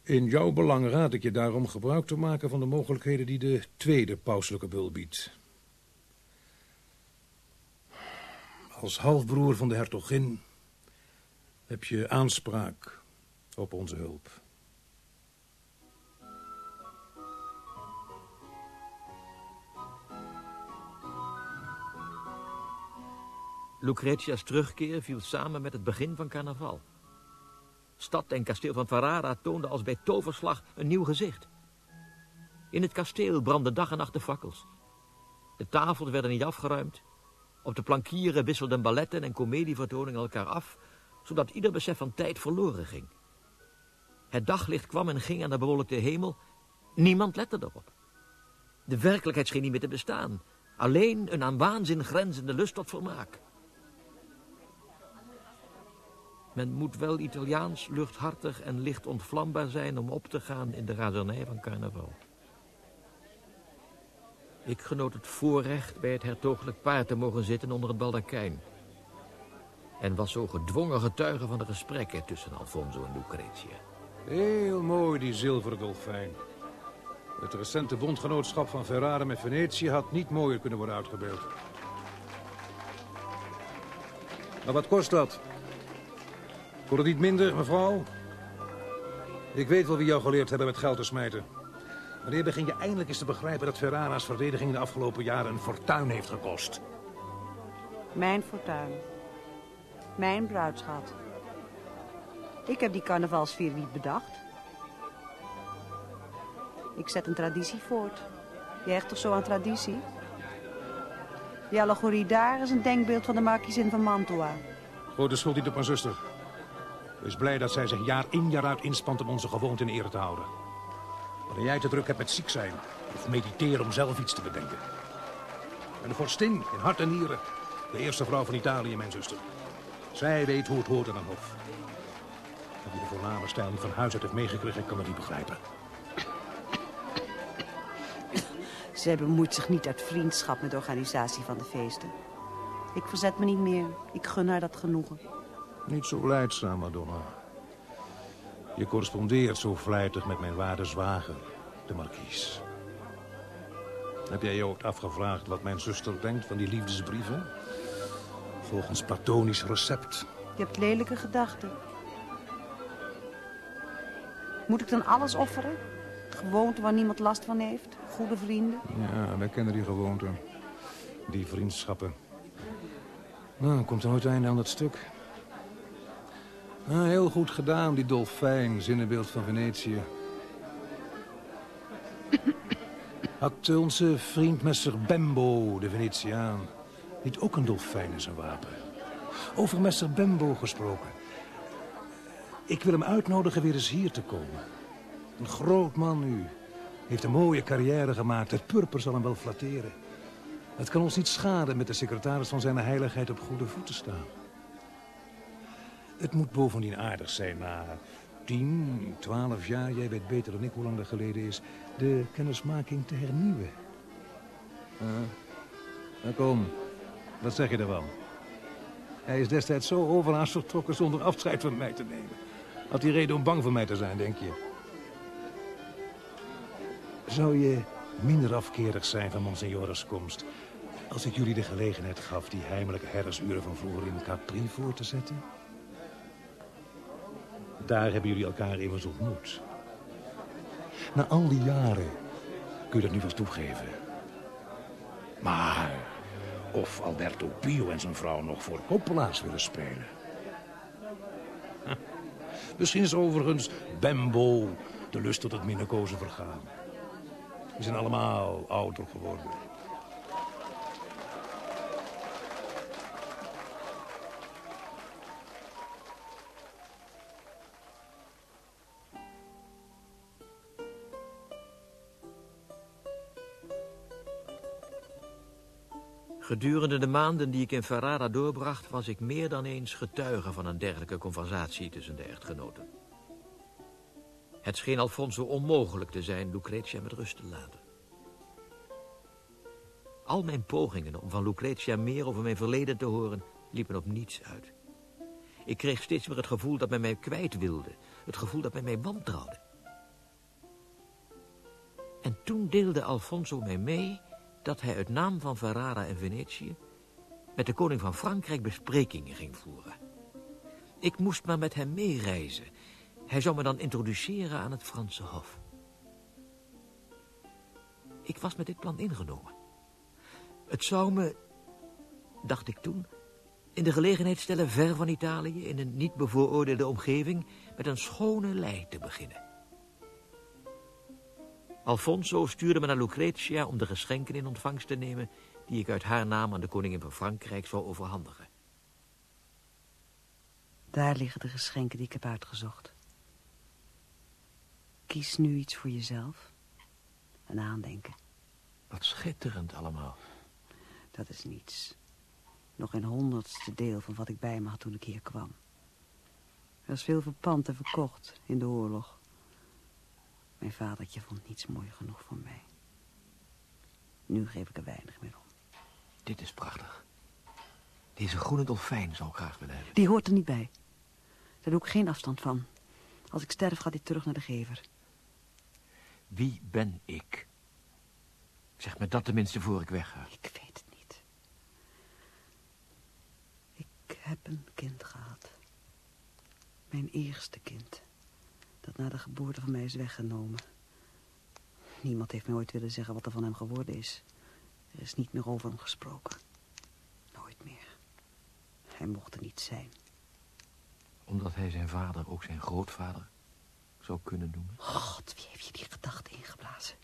In jouw belang raad ik je daarom gebruik te maken van de mogelijkheden die de tweede pauselijke bul biedt. Als halfbroer van de hertogin heb je aanspraak op onze hulp. Lucretia's terugkeer viel samen met het begin van carnaval. Stad en kasteel van Ferrara toonden als bij toverslag een nieuw gezicht. In het kasteel brandden dag en nacht de fakkels. De tafels werden niet afgeruimd. Op de plankieren wisselden balletten en comedievertoningen elkaar af, zodat ieder besef van tijd verloren ging. Het daglicht kwam en ging aan de bewolkte hemel. Niemand lette erop. De werkelijkheid scheen niet meer te bestaan. Alleen een aan waanzin grenzende lust tot vermaak. Men moet wel Italiaans, luchthartig en licht ontvlambaar zijn om op te gaan in de razernij van carnaval. Ik genoot het voorrecht bij het hertogelijk paard te mogen zitten onder het baldakijn. En was zo gedwongen getuige van de gesprekken tussen Alfonso en Lucretia. Heel mooi, die zilveren dolfijn. Het recente bondgenootschap van Ferrara met Venetië had niet mooier kunnen worden uitgebeeld. Maar wat kost dat? Wordt het niet minder, mevrouw? Ik weet wel wie jou geleerd hebben met geld te smijten. Wanneer begin je eindelijk eens te begrijpen dat Ferrara's verdediging in de afgelopen jaren een fortuin heeft gekost? Mijn fortuin. Mijn bruidschat. Ik heb die carnavalsvier niet bedacht. Ik zet een traditie voort. Je hecht toch zo aan traditie? Die allegorie daar is een denkbeeld van de markiesin van Mantua. Grote schuld niet op mijn zuster. Wees blij dat zij zich jaar in jaar uit inspant om onze gewoonte in ere te houden. Wanneer jij te druk hebt met ziek zijn, of mediteren om zelf iets te bedenken. En de vorstin, in hart en nieren, de eerste vrouw van Italië, mijn zuster. Zij weet hoe het hoort aan een hof. Dat hij de voorname stijl van huis uit heeft meegekregen, kan dat niet begrijpen. Zij bemoeit zich niet uit vriendschap met de organisatie van de feesten. Ik verzet me niet meer. Ik gun haar dat genoegen. Niet zo leidzaam, Madonna. Je correspondeert zo vlijtig met mijn waarde zwager, de markies. Heb jij je ook afgevraagd wat mijn zuster denkt van die liefdesbrieven? Volgens platonisch recept. Je hebt lelijke gedachten. Moet ik dan alles offeren? Gewoonte waar niemand last van heeft? Goede vrienden? Ja, wij kennen die gewoonte. Die vriendschappen. Nou, dan komt er nooit einde aan dat stuk. Nou, heel goed gedaan, die dolfijn, zinnenbeeld van Venetië. Had onze vriend Messer Bembo, de Venetiaan, niet ook een dolfijn in zijn wapen? Over Messer Bembo gesproken. Ik wil hem uitnodigen weer eens hier te komen. Een groot man nu. Heeft een mooie carrière gemaakt. Het purper zal hem wel flatteren. Het kan ons niet schaden met de secretaris van zijn heiligheid op goede voeten staan. Het moet bovendien aardig zijn na tien, twaalf jaar, jij weet beter dan ik hoe lang dat geleden is, de kennismaking te hernieuwen. Uh, nou kom, wat zeg je ervan? Hij is destijds zo overhaast vertrokken zonder afscheid van mij te nemen. Had hij reden om bang voor mij te zijn, denk je? Zou je minder afkerig zijn van Monsignore's komst... als ik jullie de gelegenheid gaf die heimelijke herdersuren van vroeger in Capri voor te zetten? Daar hebben jullie elkaar immers ontmoet. Na al die jaren kun je dat nu vast toegeven. Maar of Alberto Pio en zijn vrouw nog voor Coppola's willen spelen? (laughs) Misschien is overigens Bembo de lust tot het minnekozen vergaan. We zijn allemaal ouder geworden. Gedurende de maanden die ik in Ferrara doorbracht... was ik meer dan eens getuige van een dergelijke conversatie tussen de echtgenoten. Het scheen Alfonso onmogelijk te zijn Lucretia met rust te laten. Al mijn pogingen om van Lucretia meer over mijn verleden te horen... liepen op niets uit. Ik kreeg steeds meer het gevoel dat men mij kwijt wilde. Het gevoel dat men mij wantrouwde. En toen deelde Alfonso mij mee dat hij uit naam van Ferrara en Venetië... met de koning van Frankrijk besprekingen ging voeren. Ik moest maar met hem meereizen. Hij zou me dan introduceren aan het Franse hof. Ik was met dit plan ingenomen. Het zou me, dacht ik toen, in de gelegenheid stellen ver van Italië... in een niet bevooroordeelde omgeving met een schone lei te beginnen. Alfonso stuurde me naar Lucretia om de geschenken in ontvangst te nemen... die ik uit haar naam aan de koningin van Frankrijk zou overhandigen. Daar liggen de geschenken die ik heb uitgezocht. Kies nu iets voor jezelf. Een aandenken. Wat schitterend allemaal. Dat is niets. Nog een honderdste deel van wat ik bij me had toen ik hier kwam. Er is veel verpand en verkocht in de oorlog. Mijn vadertje vond niets mooi genoeg voor mij. Nu geef ik er weinig meer om. Dit is prachtig. Deze groene dolfijn zou ik graag willen hebben. Die hoort er niet bij. Daar doe ik geen afstand van. Als ik sterf gaat hij terug naar de gever. Wie ben ik? Zeg me dat tenminste voor ik wegga. Ik weet het niet. Ik heb een kind gehad. Mijn eerste kind dat na de geboorte van mij is weggenomen. Niemand heeft me ooit willen zeggen wat er van hem geworden is. Er is niet meer over hem gesproken. Nooit meer. Hij mocht er niet zijn. Omdat hij zijn vader ook zijn grootvader zou kunnen noemen? God, wie heeft je die gedachte ingeblazen?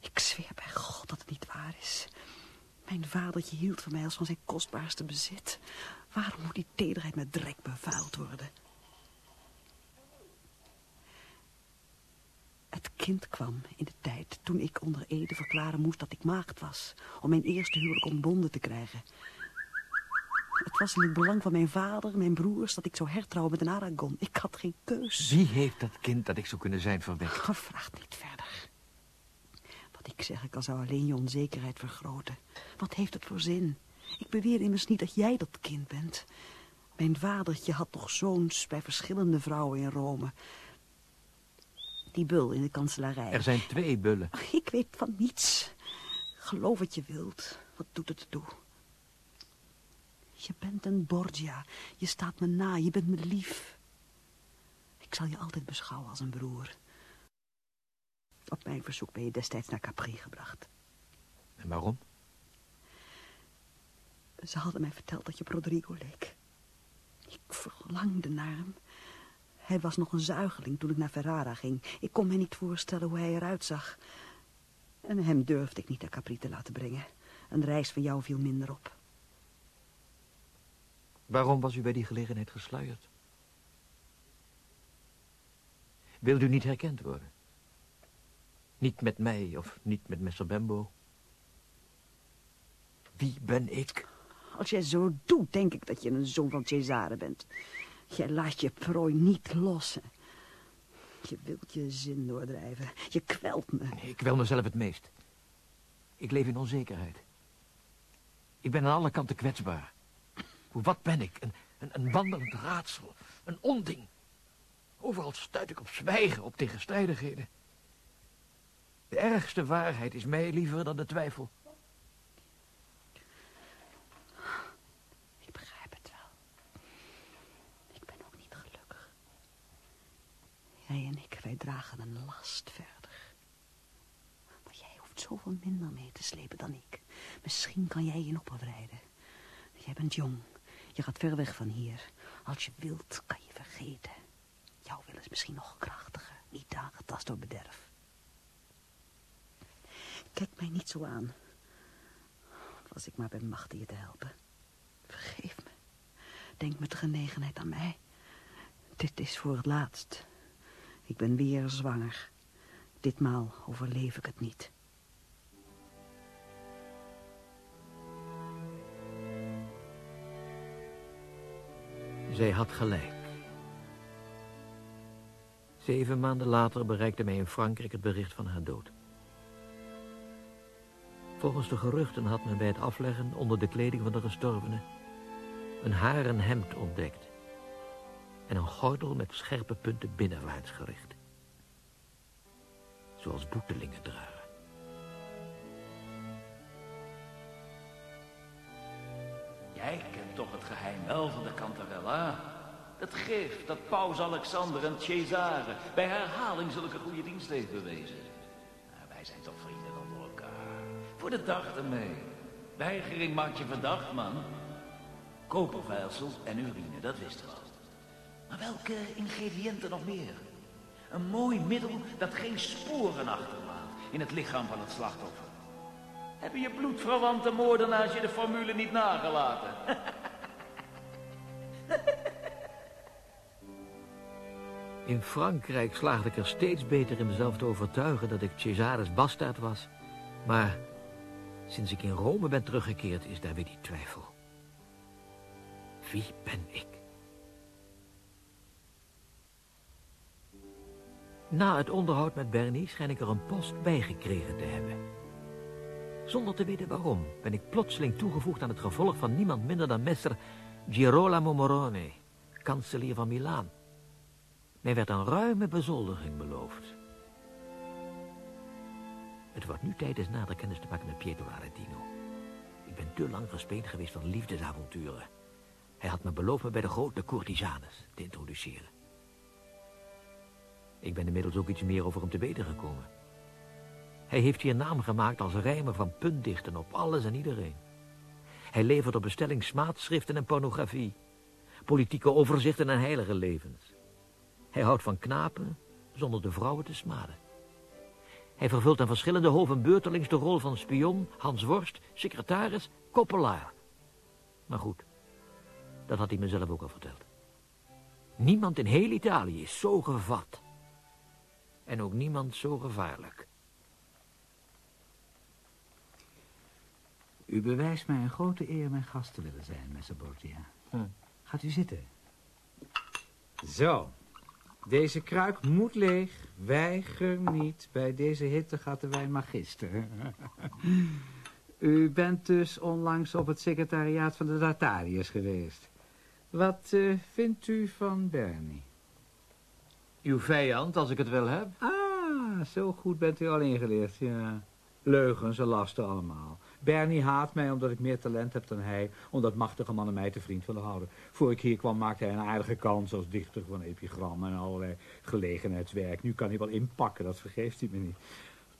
Ik zweer bij God dat het niet waar is. Mijn vadertje hield van mij als van zijn kostbaarste bezit. Waarom moet die tederheid met drek bevuild worden? Het kind kwam in de tijd toen ik onder Ede verklaren moest dat ik maagd was... om mijn eerste huwelijk ontbonden te krijgen. Het was in het belang van mijn vader, mijn broers, dat ik zo hertrouwen met een Aragon. Ik had geen keus. Wie heeft dat kind dat ik zou kunnen zijn verwekt? Gevraagd niet verder. Wat ik zeg, ik al zou alleen je onzekerheid vergroten. Wat heeft het voor zin? Ik beweer immers niet dat jij dat kind bent. Mijn vadertje had nog zoons bij verschillende vrouwen in Rome. Die bul in de kanselarij. Er zijn twee bullen. Ach, ik weet van niets. Geloof wat je wilt. Wat doet het toe? Je bent een Borgia. Je staat me na. Je bent me lief. Ik zal je altijd beschouwen als een broer. Op mijn verzoek ben je destijds naar Capri gebracht. En waarom? Ze hadden mij verteld dat je op Rodrigo leek. Ik verlangde naar hem. Hij was nog een zuigeling toen ik naar Ferrara ging. Ik kon me niet voorstellen hoe hij eruit zag. En hem durfde ik niet naar Capri te laten brengen. Een reis van jou viel minder op. Waarom was u bij die gelegenheid gesluierd? Wilde u niet herkend worden? Niet met mij of niet met Messer Bembo? Wie ben ik? Als jij zo doet, denk ik dat je een zoon van Cesare bent. Jij laat je prooi niet lossen. Je wilt je zin doordrijven. Je kwelt me. Ik wil mezelf het meest. Ik leef in onzekerheid. Ik ben aan alle kanten kwetsbaar. Wat ben ik? Een, een, een wandelend raadsel. Een onding. Overal stuit ik op zwijgen, op tegenstrijdigheden. De ergste waarheid is mij liever dan de twijfel. Ik begrijp het wel. Ik ben ook niet gelukkig. Jij en ik, wij dragen een last verder. Maar jij hoeft zoveel minder mee te slepen dan ik. Misschien kan jij je nog bevrijden. Jij bent jong. Je gaat ver weg van hier. Als je wilt, kan je vergeten. Jouw wil is misschien nog krachtiger. Niet aangetast door bederf. Kijk mij niet zo aan. Was ik maar bij machten je te helpen. Vergeef me. Denk met genegenheid aan mij. Dit is voor het laatst. Ik ben weer zwanger. Ditmaal overleef ik het niet. Zij had gelijk. Zeven maanden later bereikte mij in Frankrijk het bericht van haar dood. Volgens de geruchten had men bij het afleggen onder de kleding van de gestorvene een haren hemd ontdekt en een gordel met scherpe punten binnenwaarts gericht. Zoals boetelingen dragen. Jij kent toch het geheim wel van de Cantarella? Dat gif dat paus Alexander en Cesare bij herhaling zulke goede diensten heeft bewezen. Wij zijn toch vrienden onder elkaar. Voor de dag ermee. Weigering maakt je verdacht, man. Kopervijlsel en urine, dat wisten we al. Maar welke ingrediënten nog meer? Een mooi middel dat geen sporen achterlaat in het lichaam van het slachtoffer. Hebben je bloedverwante moordenaars je de formule niet nagelaten? (laughs) In Frankrijk slaagde ik er steeds beter in mezelf te overtuigen dat ik Cesare's bastaard was. Maar sinds ik in Rome ben teruggekeerd is daar weer die twijfel. Wie ben ik? Na het onderhoud met Bernie schijn ik er een post bij gekregen te hebben. Zonder te weten waarom ben ik plotseling toegevoegd aan het gevolg van niemand minder dan meester Girolamo Morone, kanselier van Milaan. Mij werd een ruime bezoldiging beloofd. Het wordt nu tijd eens nader kennis te maken met Pietro Aretino. Ik ben te lang gespeeld geweest van liefdesavonturen. Hij had me beloofd me bij de grote courtisanes te introduceren. Ik ben inmiddels ook iets meer over hem te weten gekomen. Hij heeft hier naam gemaakt als rijmer van puntdichten op alles en iedereen. Hij levert op bestelling smaadschriften en pornografie, politieke overzichten en heilige levens. Hij houdt van knapen zonder de vrouwen te smaden. Hij vervult aan verschillende hoven beurtelings de rol van spion, Hans Worst, secretaris, koppelaar. Maar goed, dat had hij mezelf ook al verteld. Niemand in heel Italië is zo gevat. En ook niemand zo gevaarlijk. U bewijst mij een grote eer mijn gast te willen zijn, Messer Borgia. Hm. Gaat u zitten. Zo. Deze kruik moet leeg. Weiger niet. Bij deze hitte gaat de wijn magister. (laughs) u bent dus onlangs op het secretariaat van de Dartariërs geweest. Wat eh, vindt u van Bernie? Uw vijand, als ik het wel heb. Ah, zo goed bent u al ingeleerd, ja. Leugens en lasten allemaal. Bernie haat mij omdat ik meer talent heb dan hij. Omdat machtige mannen mij te vriend willen houden. Voor ik hier kwam maakte hij een aardige kans als dichter van epigrammen en allerlei gelegenheidswerk. Nu kan hij wel inpakken, dat vergeeft hij me niet.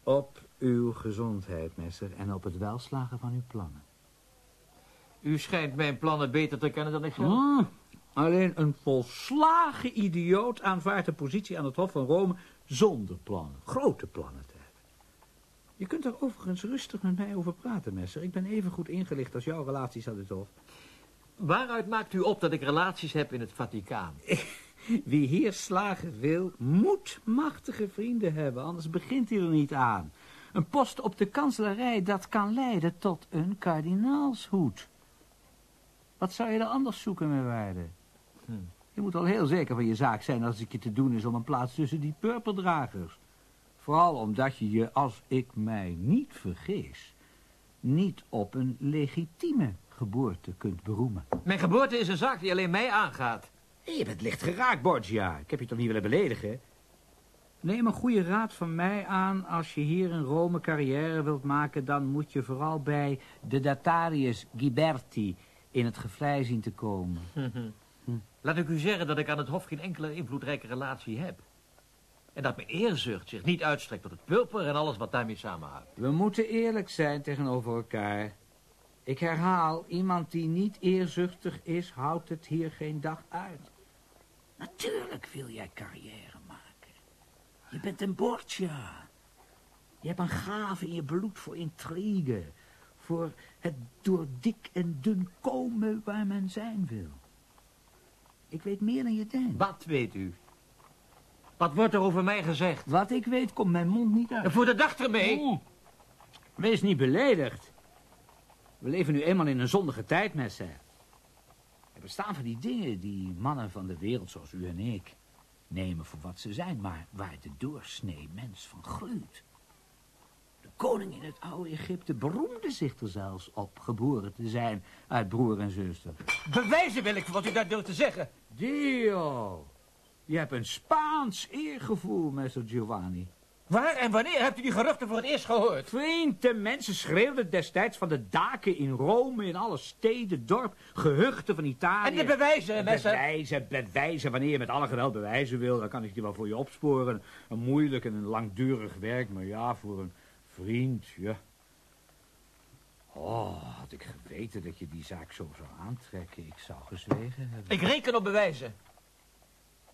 Op uw gezondheid, messer, en op het welslagen van uw plannen. U schijnt mijn plannen beter te kennen dan ik zelf. Alleen een volslagen idioot aanvaardt een positie aan het Hof van Rome zonder plannen. Grote plannen te hebben. Je kunt er overigens rustig met mij over praten, Messer. Ik ben even goed ingelicht als jouw relaties aan het Hof. Waaruit maakt u op dat ik relaties heb in het Vaticaan? (laughs) Wie hier slagen wil, moet machtige vrienden hebben, anders begint hij er niet aan. Een post op de kanselarij, dat kan leiden tot een kardinaalshoed. Wat zou je er anders zoeken, mijn waarde? Hm. Je moet al heel zeker van je zaak zijn als het je te doen is om een plaats tussen die purperdragers. Vooral omdat je je, als ik mij niet vergis, niet op een legitieme geboorte kunt beroemen. Mijn geboorte is een zaak die alleen mij aangaat. Je bent licht geraakt, Borgia. Ik heb je toch niet willen beledigen? Neem een goede raad van mij aan. Als je hier in Rome carrière wilt maken... dan moet je vooral bij de Datarius Ghiberti in het gevlei zien te komen. Laat ik u zeggen dat ik aan het hof geen enkele invloedrijke relatie heb. En dat mijn eerzucht zich niet uitstrekt tot het pulper en alles wat daarmee samenhangt. We moeten eerlijk zijn tegenover elkaar. Ik herhaal, iemand die niet eerzuchtig is, houdt het hier geen dag uit. Natuurlijk wil jij carrière maken. Je bent een Borgia. Je hebt een gave in je bloed voor intrigue. Voor het door dik en dun komen waar men zijn wil. Ik weet meer dan je denkt. Wat weet u? Wat wordt er over mij gezegd? Wat ik weet komt mijn mond niet uit. En voor de dag ermee? Wees niet beledigd. We leven nu eenmaal in een zondige tijd, Messer. Er bestaan van die dingen die mannen van de wereld zoals u en ik nemen voor wat ze zijn, maar waar de doorsnee mens van gruwt. De koning in het oude Egypte beroemde zich er zelfs op geboren te zijn uit broer en zuster. Bewijzen wil ik voor wat u daar wilt te zeggen. Dio, je hebt een Spaans eergevoel, Messer Giovanni. Waar en wanneer hebt u die geruchten voor het eerst gehoord? Vriend, de mensen schreeuwden destijds van de daken in Rome, in alle steden, dorp, gehuchten van Italië. En de bewijzen, Messer? Bewijzen, bewijzen. Wanneer je met alle geweld bewijzen wil, dan kan ik die wel voor je opsporen. Een moeilijk en een langdurig werk, maar ja, voor een vriend, ja. Oh, had ik geweten dat je die zaak zo zou aantrekken. Ik zou gezwegen hebben. Ik reken op bewijzen.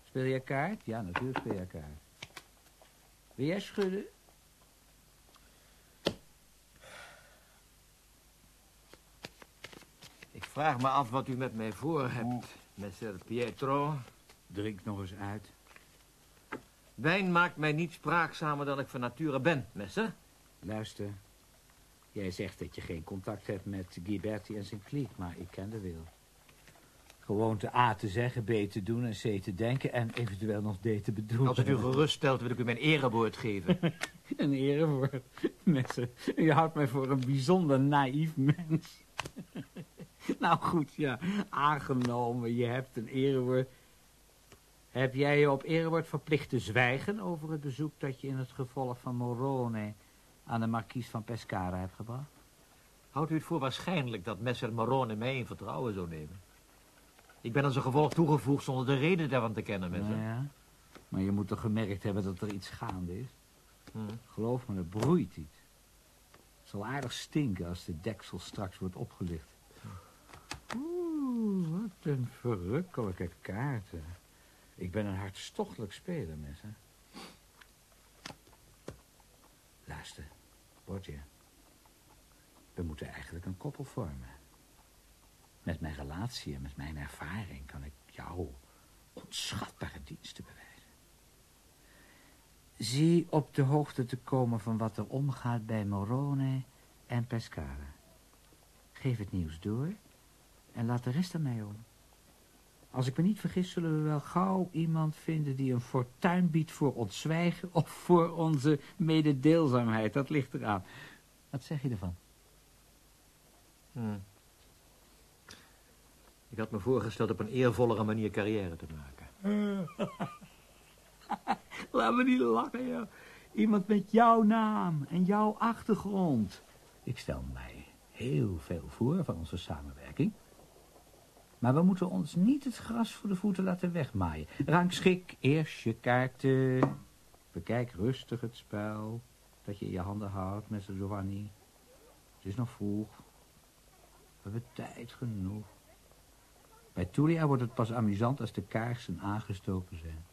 Speel jij kaart? Ja, natuurlijk speel jij kaart. Wil jij schudden? Ik vraag me af wat u met mij voor hebt, Messer Pietro. Drink nog eens uit. Wijn maakt mij niet spraakzamer dan ik van nature ben, Messer. Luister. Jij zegt dat je geen contact hebt met Ghiberti en zijn kliek, maar ik ken de wereld. Gewoonte A te zeggen, B te doen en C te denken en eventueel nog D te bedoelen. Als het u gerust stelt, wil ik u mijn erewoord geven. (laughs) een erewoord, mensen. Je houdt mij voor een bijzonder naïef mens. (laughs) nou goed, ja, aangenomen, je hebt een erewoord. Heb jij je op erewoord verplicht te zwijgen over het bezoek dat je in het gevolg van Morone aan de markies van Pescara hebt gebracht? Houdt u het voor waarschijnlijk dat Messer Morone mij in vertrouwen zou nemen? Ik ben als een gevolg toegevoegd zonder de reden daarvan te kennen, Messer. Nou ja, maar je moet toch gemerkt hebben dat er iets gaande is? Hm. Geloof me, er broeit iets. Het zal aardig stinken als de deksel straks wordt opgelicht. Oeh, wat een verrukkelijke kaarten. Ik ben een hartstochtelijk speler, mensen. Luister, We moeten eigenlijk een koppel vormen. Met mijn relatie en met mijn ervaring kan ik jou onschatbare diensten bewijzen. Zie op de hoogte te komen van wat er omgaat bij Morone en Pescara. Geef het nieuws door en laat de rest aan mij om. Als ik me niet vergis, zullen we wel gauw iemand vinden die een fortuin biedt voor ons zwijgen (laughs) of voor onze mededeelzaamheid. Dat ligt eraan. Wat zeg je ervan? Hmm. Ik had me voorgesteld op een eervollere manier carrière te maken. (laughs) Laat me niet lachen, joh. Iemand met jouw naam en jouw achtergrond. Ik stel mij heel veel voor van onze samenwerking. Maar we moeten ons niet het gras voor de voeten laten wegmaaien. Rangschik eerst je kaarten. Bekijk rustig het spel dat je in je handen houdt, Mr. Giovanni. Het is nog vroeg. We hebben tijd genoeg. Bij Tulia wordt het pas amusant als de kaarsen aangestoken zijn.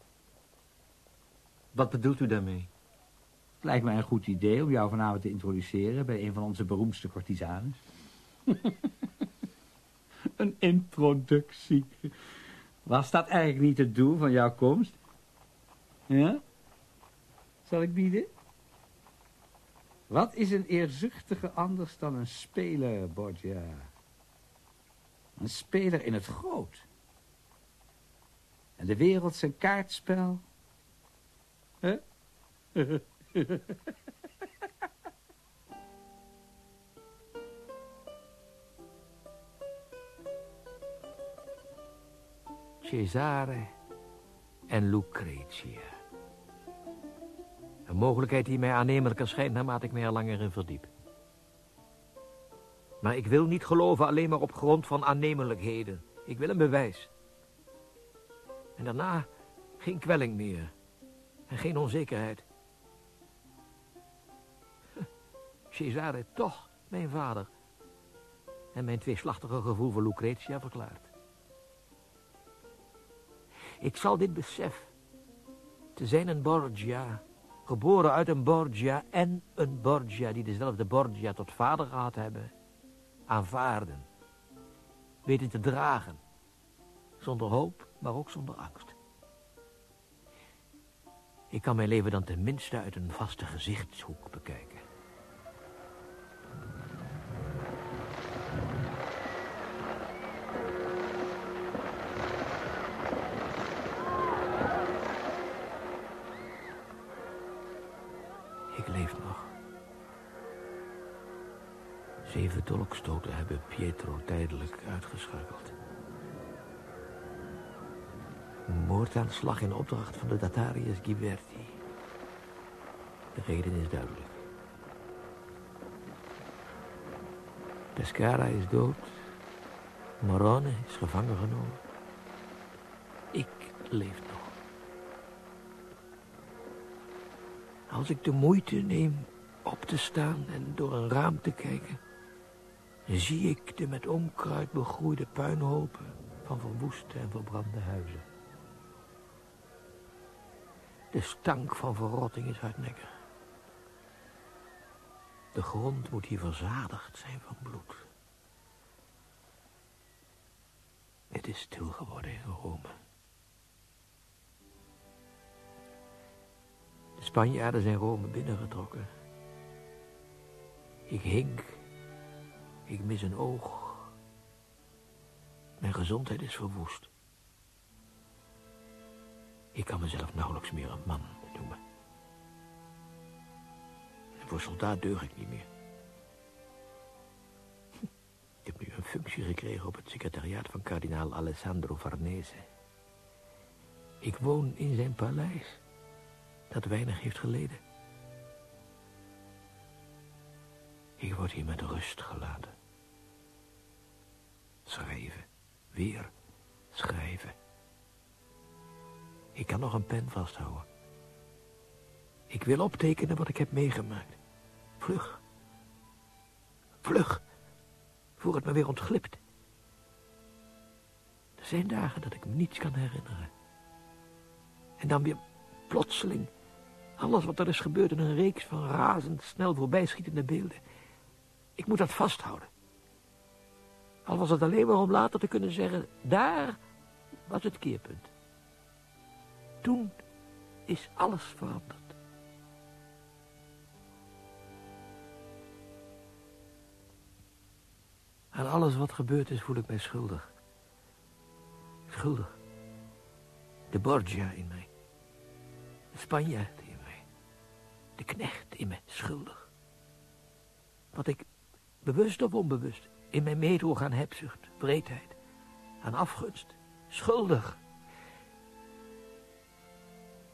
Wat bedoelt u daarmee? Het lijkt mij een goed idee om jou vanavond te introduceren bij een van onze beroemdste courtisanes. (laughs) een introductie. Was dat eigenlijk niet het doel van jouw komst? Ja? Zal ik bieden? Wat is een eerzuchtige anders dan een speler, Borgia? Een speler in het groot. En de wereld zijn kaartspel. Huh? (laughs) Cesare en Lucretia. Een mogelijkheid die mij aannemelijker schijnt naarmate ik mij er langer in verdiep. Maar ik wil niet geloven alleen maar op grond van aannemelijkheden. Ik wil een bewijs. En daarna geen kwelling meer. En geen onzekerheid. Cesare toch mijn vader. En mijn tweeslachtige gevoel voor Lucretia verklaart. Ik zal dit besef, te zijn een Borgia, geboren uit een Borgia en een Borgia die dezelfde Borgia tot vader gehad hebben, aanvaarden, weten te dragen, zonder hoop, maar ook zonder angst. Ik kan mijn leven dan tenminste uit een vaste gezichtshoek bekijken. Pietro tijdelijk uitgeschakeld. Een moordaanslag in opdracht van de Datarius Ghiberti. De reden is duidelijk. Pescara is dood. Morone is gevangen genomen. Ik leef nog. Als ik de moeite neem op te staan en door een raam te kijken... zie ik de met onkruid begroeide puinhopen van verwoeste en verbrande huizen. De stank van verrotting is hardnekkig. De grond moet hier verzadigd zijn van bloed. Het is stil geworden in Rome. De Spanjaarden zijn Rome binnengetrokken. Ik hink. Ik mis een oog. Mijn gezondheid is verwoest. Ik kan mezelf nauwelijks meer een man noemen. En voor soldaat deug ik niet meer. Ik heb nu een functie gekregen op het secretariaat van kardinaal Alessandro Farnese. Ik woon in zijn paleis, dat weinig heeft geleden. Ik word hier met rust gelaten. Schrijven, weer schrijven. Ik kan nog een pen vasthouden. Ik wil optekenen wat ik heb meegemaakt. Vlug. Vlug. Voor het me weer ontglipt. Er zijn dagen dat ik me niets kan herinneren. En dan weer plotseling alles wat er is gebeurd in een reeks van razendsnel voorbijschietende beelden. Ik moet dat vasthouden. Al was het alleen maar om later te kunnen zeggen, daar was het keerpunt. Toen is alles veranderd. Aan alles wat gebeurd is voel ik mij schuldig. Schuldig. De Borgia in mij. De Spanjaard in mij. De knecht in mij, schuldig. Wat ik, bewust of onbewust, in mij meedroeg aan hebzucht, breedheid, aan afgunst, schuldig.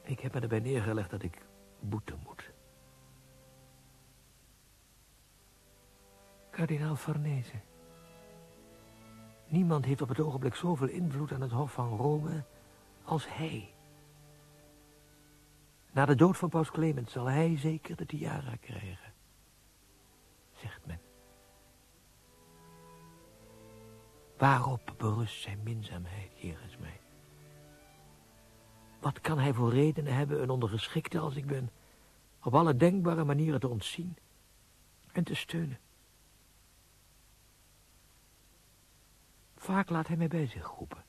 Ik heb me erbij neergelegd dat ik boeten moet. Kardinaal Farnese. Niemand heeft op het ogenblik zoveel invloed aan het Hof van Rome als hij. Na de dood van Paus Clement zal hij zeker de tiara krijgen, zegt men. Waarop berust zijn minzaamheid jegens mij? Wat kan hij voor redenen hebben een ondergeschikte als ik ben, op alle denkbare manieren te ontzien en te steunen? Vaak laat hij mij bij zich roepen.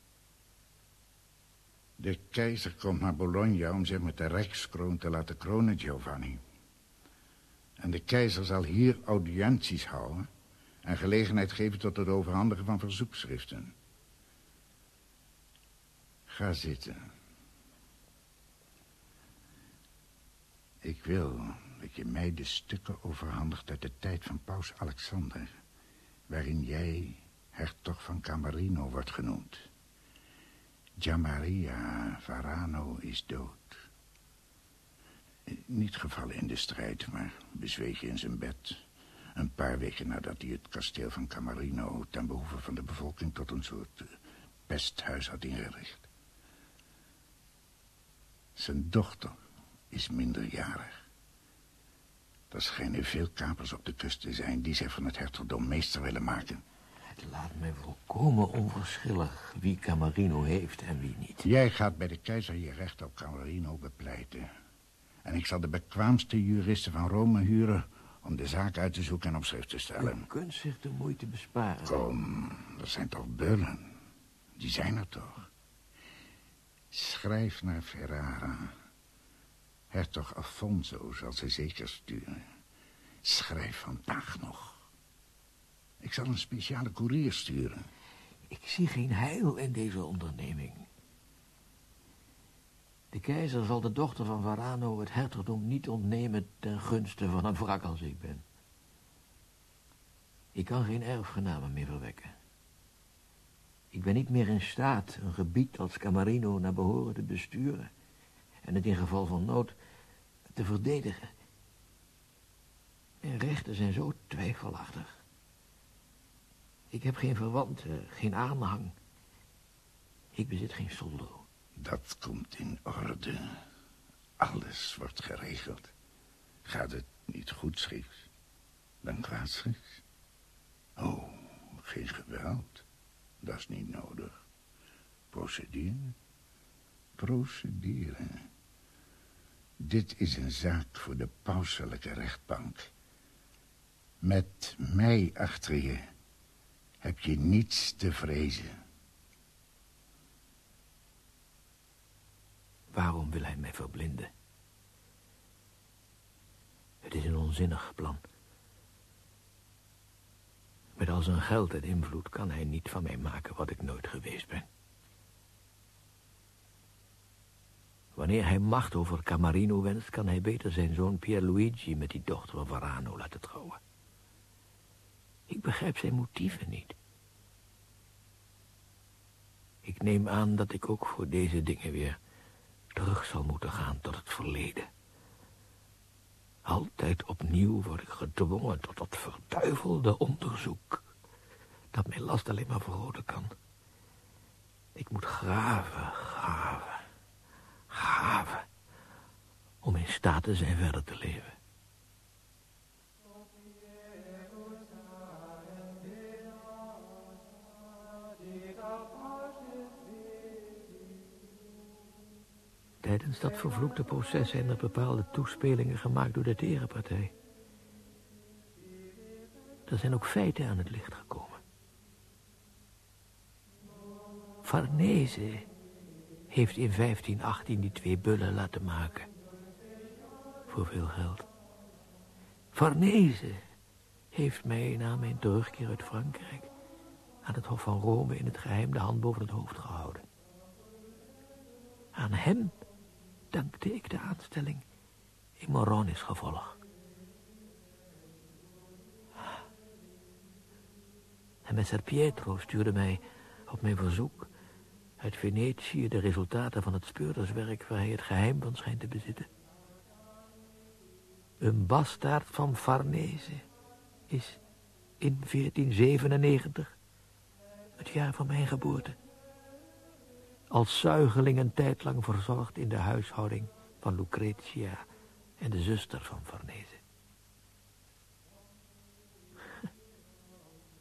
De keizer komt naar Bologna om zich met de rijkskroon te laten kronen, Giovanni. En de keizer zal hier audiënties houden... en gelegenheid geven tot het overhandigen van verzoekschriften. Ga zitten. Ik wil dat je mij de stukken overhandigt uit de tijd van paus Alexander... waarin jij hertog van Camarino wordt genoemd. Gianmaria Varano is dood. Niet gevallen in de strijd, maar bezwegen in zijn bed. Een paar weken nadat hij het kasteel van Camarino... ten behoeve van de bevolking tot een soort eh, pesthuis had ingericht. Zijn dochter is minderjarig. Er schijnen veel kapers op de kust te zijn... die zich van het hertogdom meester willen maken... Het laat mij volkomen onverschillig wie Camarino heeft en wie niet. Jij gaat bij de keizer je recht op Camarino bepleiten. En ik zal de bekwaamste juristen van Rome huren... om de zaak uit te zoeken en op schrift te stellen. U kunt zich de moeite besparen. Kom, dat zijn toch bullen. Die zijn er toch. Schrijf naar Ferrara. Hertog Afonso zal ze zeker sturen. Schrijf vandaag nog. Ik zal een speciale koerier sturen. Ik zie geen heil in deze onderneming. De keizer zal de dochter van Varano het hertogdom niet ontnemen ten gunste van een wrak als ik ben. Ik kan geen erfgenamen meer verwekken. Ik ben niet meer in staat een gebied als Camarino naar behoren te besturen en het in geval van nood te verdedigen. Mijn rechten zijn zo twijfelachtig. Ik heb geen verwanten, geen aanhang. Ik bezit geen soldo. Dat komt in orde. Alles wordt geregeld. Gaat het niet goed schiks, dan kwaadschiks. Oh, geen geweld. Dat is niet nodig. Procederen. Procederen. Dit is een zaak voor de pauselijke rechtbank. Met mij achter je heb je niets te vrezen. Waarom wil hij mij verblinden? Het is een onzinnig plan. Met al zijn geld en invloed kan hij niet van mij maken wat ik nooit geweest ben. Wanneer hij macht over Camarino wenst, kan hij beter zijn zoon Pierluigi met die dochter van Varano laten trouwen. Ik begrijp zijn motieven niet. Ik neem aan dat ik ook voor deze dingen weer terug zal moeten gaan tot het verleden. Altijd opnieuw word ik gedwongen tot dat verduivelde onderzoek... dat mijn last alleen maar verhouden kan. Ik moet graven, graven, graven... om in staat te zijn verder te leven. Tijdens dat vervloekte proces zijn er bepaalde toespelingen gemaakt door de tegenpartij. Er zijn ook feiten aan het licht gekomen. Farnese heeft in 1518 die twee bullen laten maken. Voor veel geld. Farnese heeft mij na mijn terugkeer uit Frankrijk aan het Hof van Rome in het geheim de hand boven het hoofd gehouden. Aan hem dankte ik de aanstelling in Moronis gevolg. En messer Pietro stuurde mij op mijn verzoek uit Venetië de resultaten van het speurderswerk waar hij het geheim van schijnt te bezitten. Een bastaard van Farnese is in 1497, het jaar van mijn geboorte, als zuigeling een tijd lang verzorgd in de huishouding van Lucretia en de zuster van Farnese.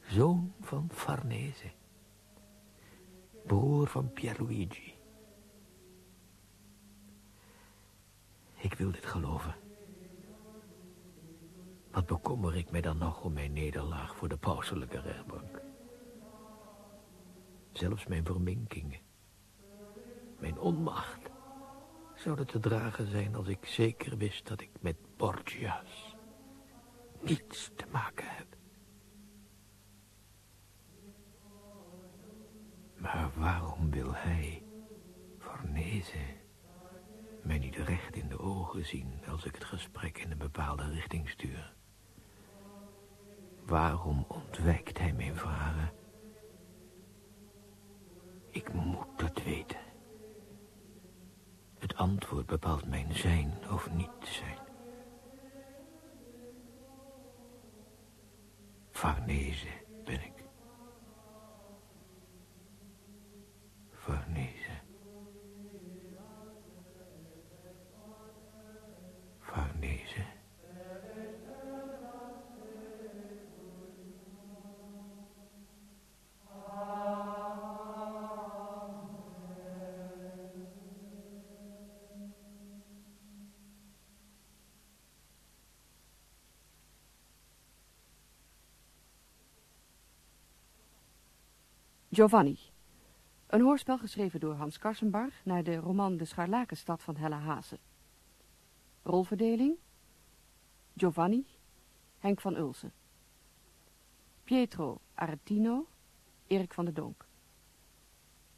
(laughs) Zoon van Farnese, broer van Pierluigi. Ik wil dit geloven. Wat bekommer ik mij dan nog om mijn nederlaag voor de pauselijke rechtbank? Zelfs mijn verminkingen, mijn onmacht, zouden te dragen zijn als ik zeker wist dat ik met Borgia's niets te maken heb. Maar waarom wil hij, Farnese, mij niet recht in de ogen zien als ik het gesprek in een bepaalde richting stuur? Waarom ontwijkt hij mijn vragen? Ik moet het weten. Antwoord bepaalt mijn zijn of niet zijn. Farnese ben ik. Giovanni. Een hoorspel geschreven door Hans Karsenbarg naar de roman De Scharlakenstad van Helle Haase. Rolverdeling. Giovanni, Henk van Ulsen. Pietro Aretino, Erik van der Donk.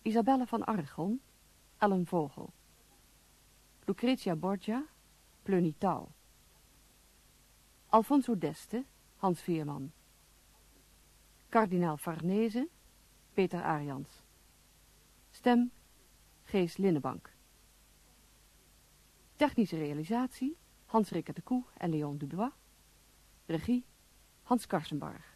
Isabelle van Argon, Ellen Vogel. Lucretia Borgia, Touw. Alfonso d'Este, Hans Veerman. Kardinaal Farnese, Peter Arians. Stem, Gees Linnebank. Technische realisatie, Hans Rikker de Koe en Leon Dubois. Regie, Hans Karsenbarg.